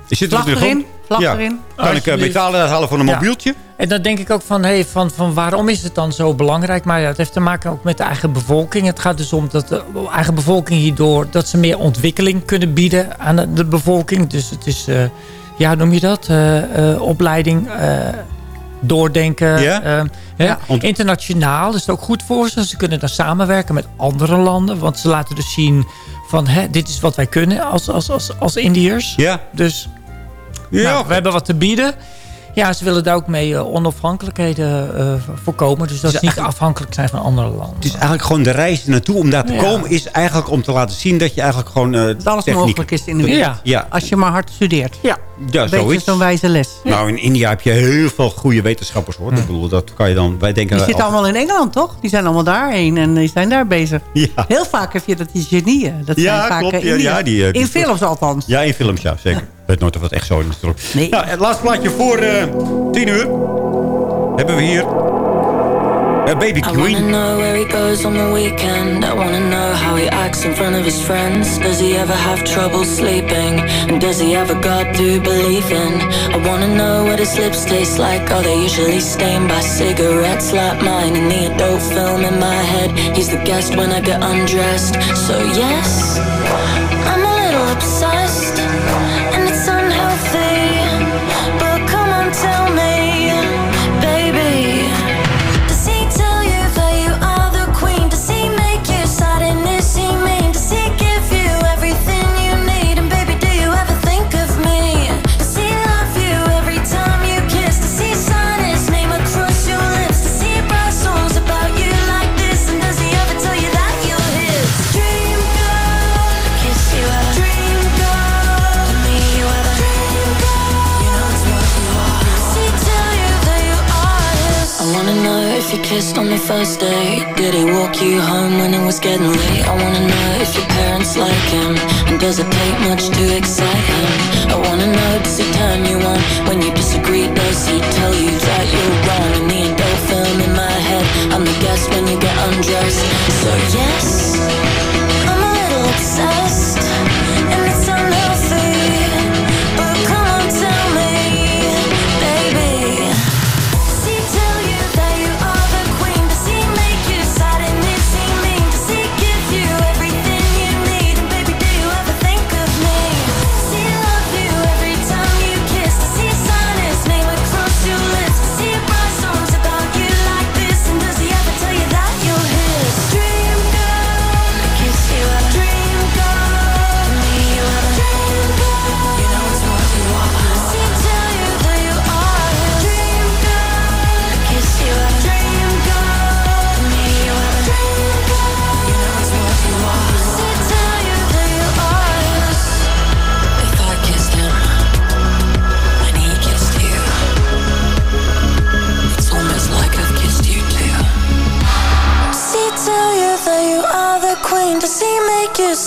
je zit Vlag op de grond. erin, vlag ja. erin. Kan ik uh, Alsjeblieft. metalen uithalen van een Ja. mobieltje? En dan denk ik ook van, hey, van, van waarom is het dan zo belangrijk? Maar ja, het heeft te maken ook met de eigen bevolking. Het gaat dus om dat de eigen bevolking hierdoor... dat ze meer ontwikkeling kunnen bieden aan de, de bevolking. Dus het is, eh, ja, noem je dat? Eh, eh, opleiding, eh, doordenken. Eh? Ja, Internationaal is het ook goed voor ze. Ze kunnen dan samenwerken met andere landen. Want ze laten dus zien van, hè, dit is wat wij kunnen als, als, als, als Indiërs. Ja. Dus Ja, nou, we hebben wat te bieden. Ja, ze willen daar ook mee eh, onafhankelijkheden eh, voorkomen. Dus dat Dus ze niet afhankelijk zijn van andere landen. Het is eigenlijk gewoon de reis naartoe om daar te Ja. komen... is eigenlijk om te laten zien dat je eigenlijk gewoon uh, Dat alles mogelijk is in de wereld. Ja. Ja, Als je maar hard studeert. Ja. ja zo'n wijze les. Nou, in India heb je heel veel goede wetenschappers, hoor. Ik bedoel, dat kan je dan... Wij denken... Die zitten allemaal in Engeland, toch? Die zijn allemaal daarheen en die zijn daar bezig. Ja, Heel vaak heb je dat die genieën. Dat Ja, zijn vaak klopt. eh, eh, die- in films althans. ja in films, ja, zeker. Weet nooit of dat echt zo is natuurlijk. Nee. Nou, het laatste plaatje voor eh 10 uur. Hebben we hier... Baby I wanna Queen. know where he goes on the weekend. I wanna know how he acts in front of his friends. Does he ever have trouble sleeping? And does he God do believe in? I wanna know what his lips taste like. Are they usually stained by cigarettes like mine? In the adult film in my head, he's the guest when I get undressed. So yes, I'm a little obsessed, the first day. Did he walk you home when it was getting late? I wanna know if your parents like him. And does it take much to excite him? I wanna know, does he turn you on when you disagree? Does he tell you that you're wrong? In the adult film in my head, I'm the guest when you get undressed. So yes,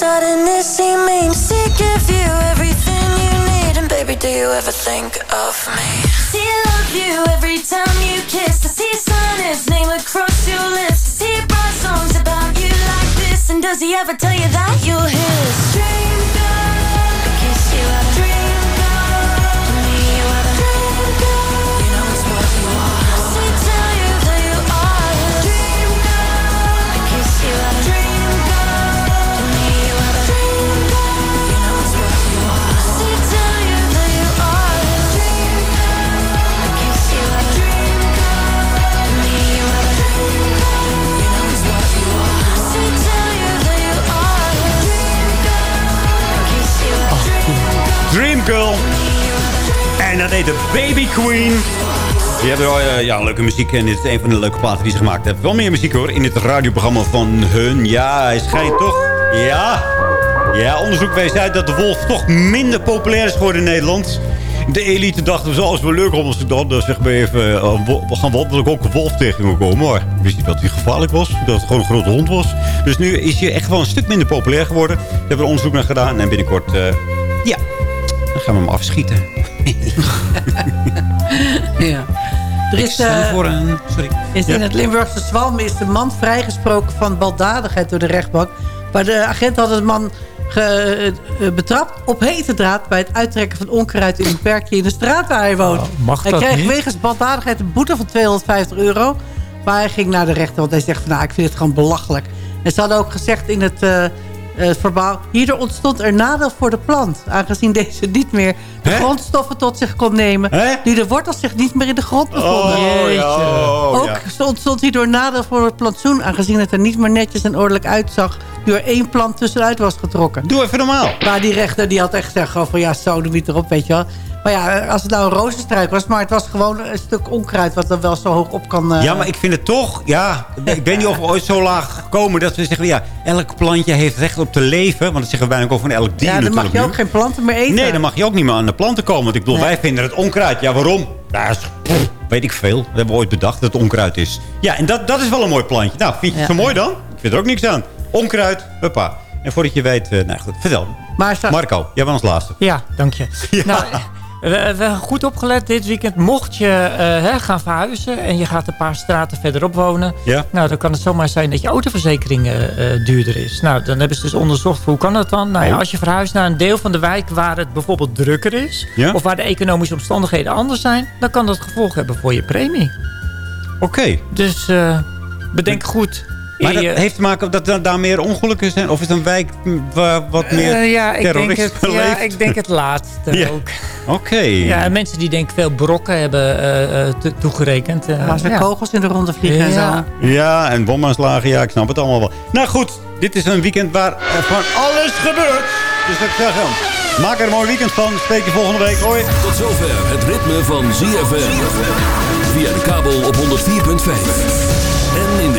he mean? Does he give you everything you need? And baby, do you ever think of me? Does he love you every time you kiss? He sign his name across your lips? Does he write songs about you like this? And does he ever tell you that you're his dream En dat heet de Baby Queen. Die hebben uh, ja, leuke muziek en dit is een van de leuke platen die ze gemaakt hebben. Wel meer muziek hoor, in het radioprogramma van hun. Ja, hij schijnt toch... Ja, ja onderzoek wijst uit dat de wolf toch minder populair is geworden in Nederland. De elite dachten, zoals we leuk om ik dan zeg maar even uh, we gaan wandelen, ook een wolf tegen komen. Ik wist niet dat hij gevaarlijk was, dat het gewoon een grote hond was. Dus nu is hij echt wel een stuk minder populair geworden. Daar hebben we onderzoek naar gedaan en binnenkort, uh, ja, dan gaan we hem afschieten. ja. Er is, uh, voor een, sorry. is in het Limburgse Zwalm is de man vrijgesproken van baldadigheid door de rechtbank. Maar de agent had de man ge, uh, betrapt op hete draad... bij het uittrekken van onkruid in een perkje in de straat waar hij woont. Oh, mag hij dat kreeg niet? wegens baldadigheid een boete van 250 euro. Maar hij ging naar de rechter, want hij zegt... Van, nou, ik vind het gewoon belachelijk. En ze hadden ook gezegd in het... Uh, uh, verbaal. Hierdoor ontstond er nadeel voor de plant. Aangezien deze niet meer de He? grondstoffen tot zich kon nemen. He? Die de wortels zich niet meer in de grond bevonden. Oh, ja, oh, Ook ja. ontstond hierdoor nadeel voor het plantsoen. Aangezien het er niet meer netjes en ordelijk uitzag. Er één plant tussenuit was getrokken. Doe even normaal. Maar die rechter die had echt gezegd van ja, zo doe niet erop, weet je wel. Maar ja, als het nou een rozenstruik was... maar het was gewoon een stuk onkruid... wat dan wel zo hoog op kan... Uh... Ja, maar ik vind het toch... Ja, ik weet niet of we ooit zo laag komen... dat we zeggen... ja, elk plantje heeft recht op te leven. Want dat zeggen wij ook van elk dier Ja, dan mag je ook nu. geen planten meer eten. Nee, dan mag je ook niet meer aan de planten komen. Want ik bedoel, nee. wij vinden het onkruid. Ja, waarom? Dat is, pff, weet ik veel. Dat hebben we ooit bedacht dat het onkruid is. Ja, en dat, dat is wel een mooi plantje. Nou, vind je het ja. zo mooi dan? Ik vind er ook niks aan. Onkruid, huppa. En voordat je weet... Uh, nou goed, vertel. Maar. Marco, jij was als laatste. Ja, dank je. Ja. Nou, we, we hebben goed opgelet dit weekend. Mocht je uh, hè, gaan verhuizen en je gaat een paar straten verderop wonen... Ja. Nou, dan kan het zomaar zijn dat je autoverzekering uh, duurder is. Nou, dan hebben ze dus onderzocht, hoe kan dat dan? Nou ja, als je verhuist naar een deel van de wijk waar het bijvoorbeeld drukker is... Ja? of waar de economische omstandigheden anders zijn... dan kan dat gevolg hebben voor je premie. Oké. Okay. Dus uh, bedenk goed... Maar dat heeft te maken dat er daar meer ongelukken zijn? Of is het een wijk waar wat meer uh, ja, ik denk het? Ja, ik denk het laatste ja. ook. Oké. Okay. Ja, mensen die denk ik veel brokken hebben uh, toegerekend. Uh, Als er ja. kogels in de ronde vliegen en zo. Ja, en bomaanslagen. Ja, ik snap het allemaal wel. Nou goed, dit is een weekend waar van alles gebeurt. Dus dat ik zeg dan. Maak er een mooi weekend van. Spreek je volgende week. Hoi. Tot zover het ritme van ZFM. Via de kabel op 104.5.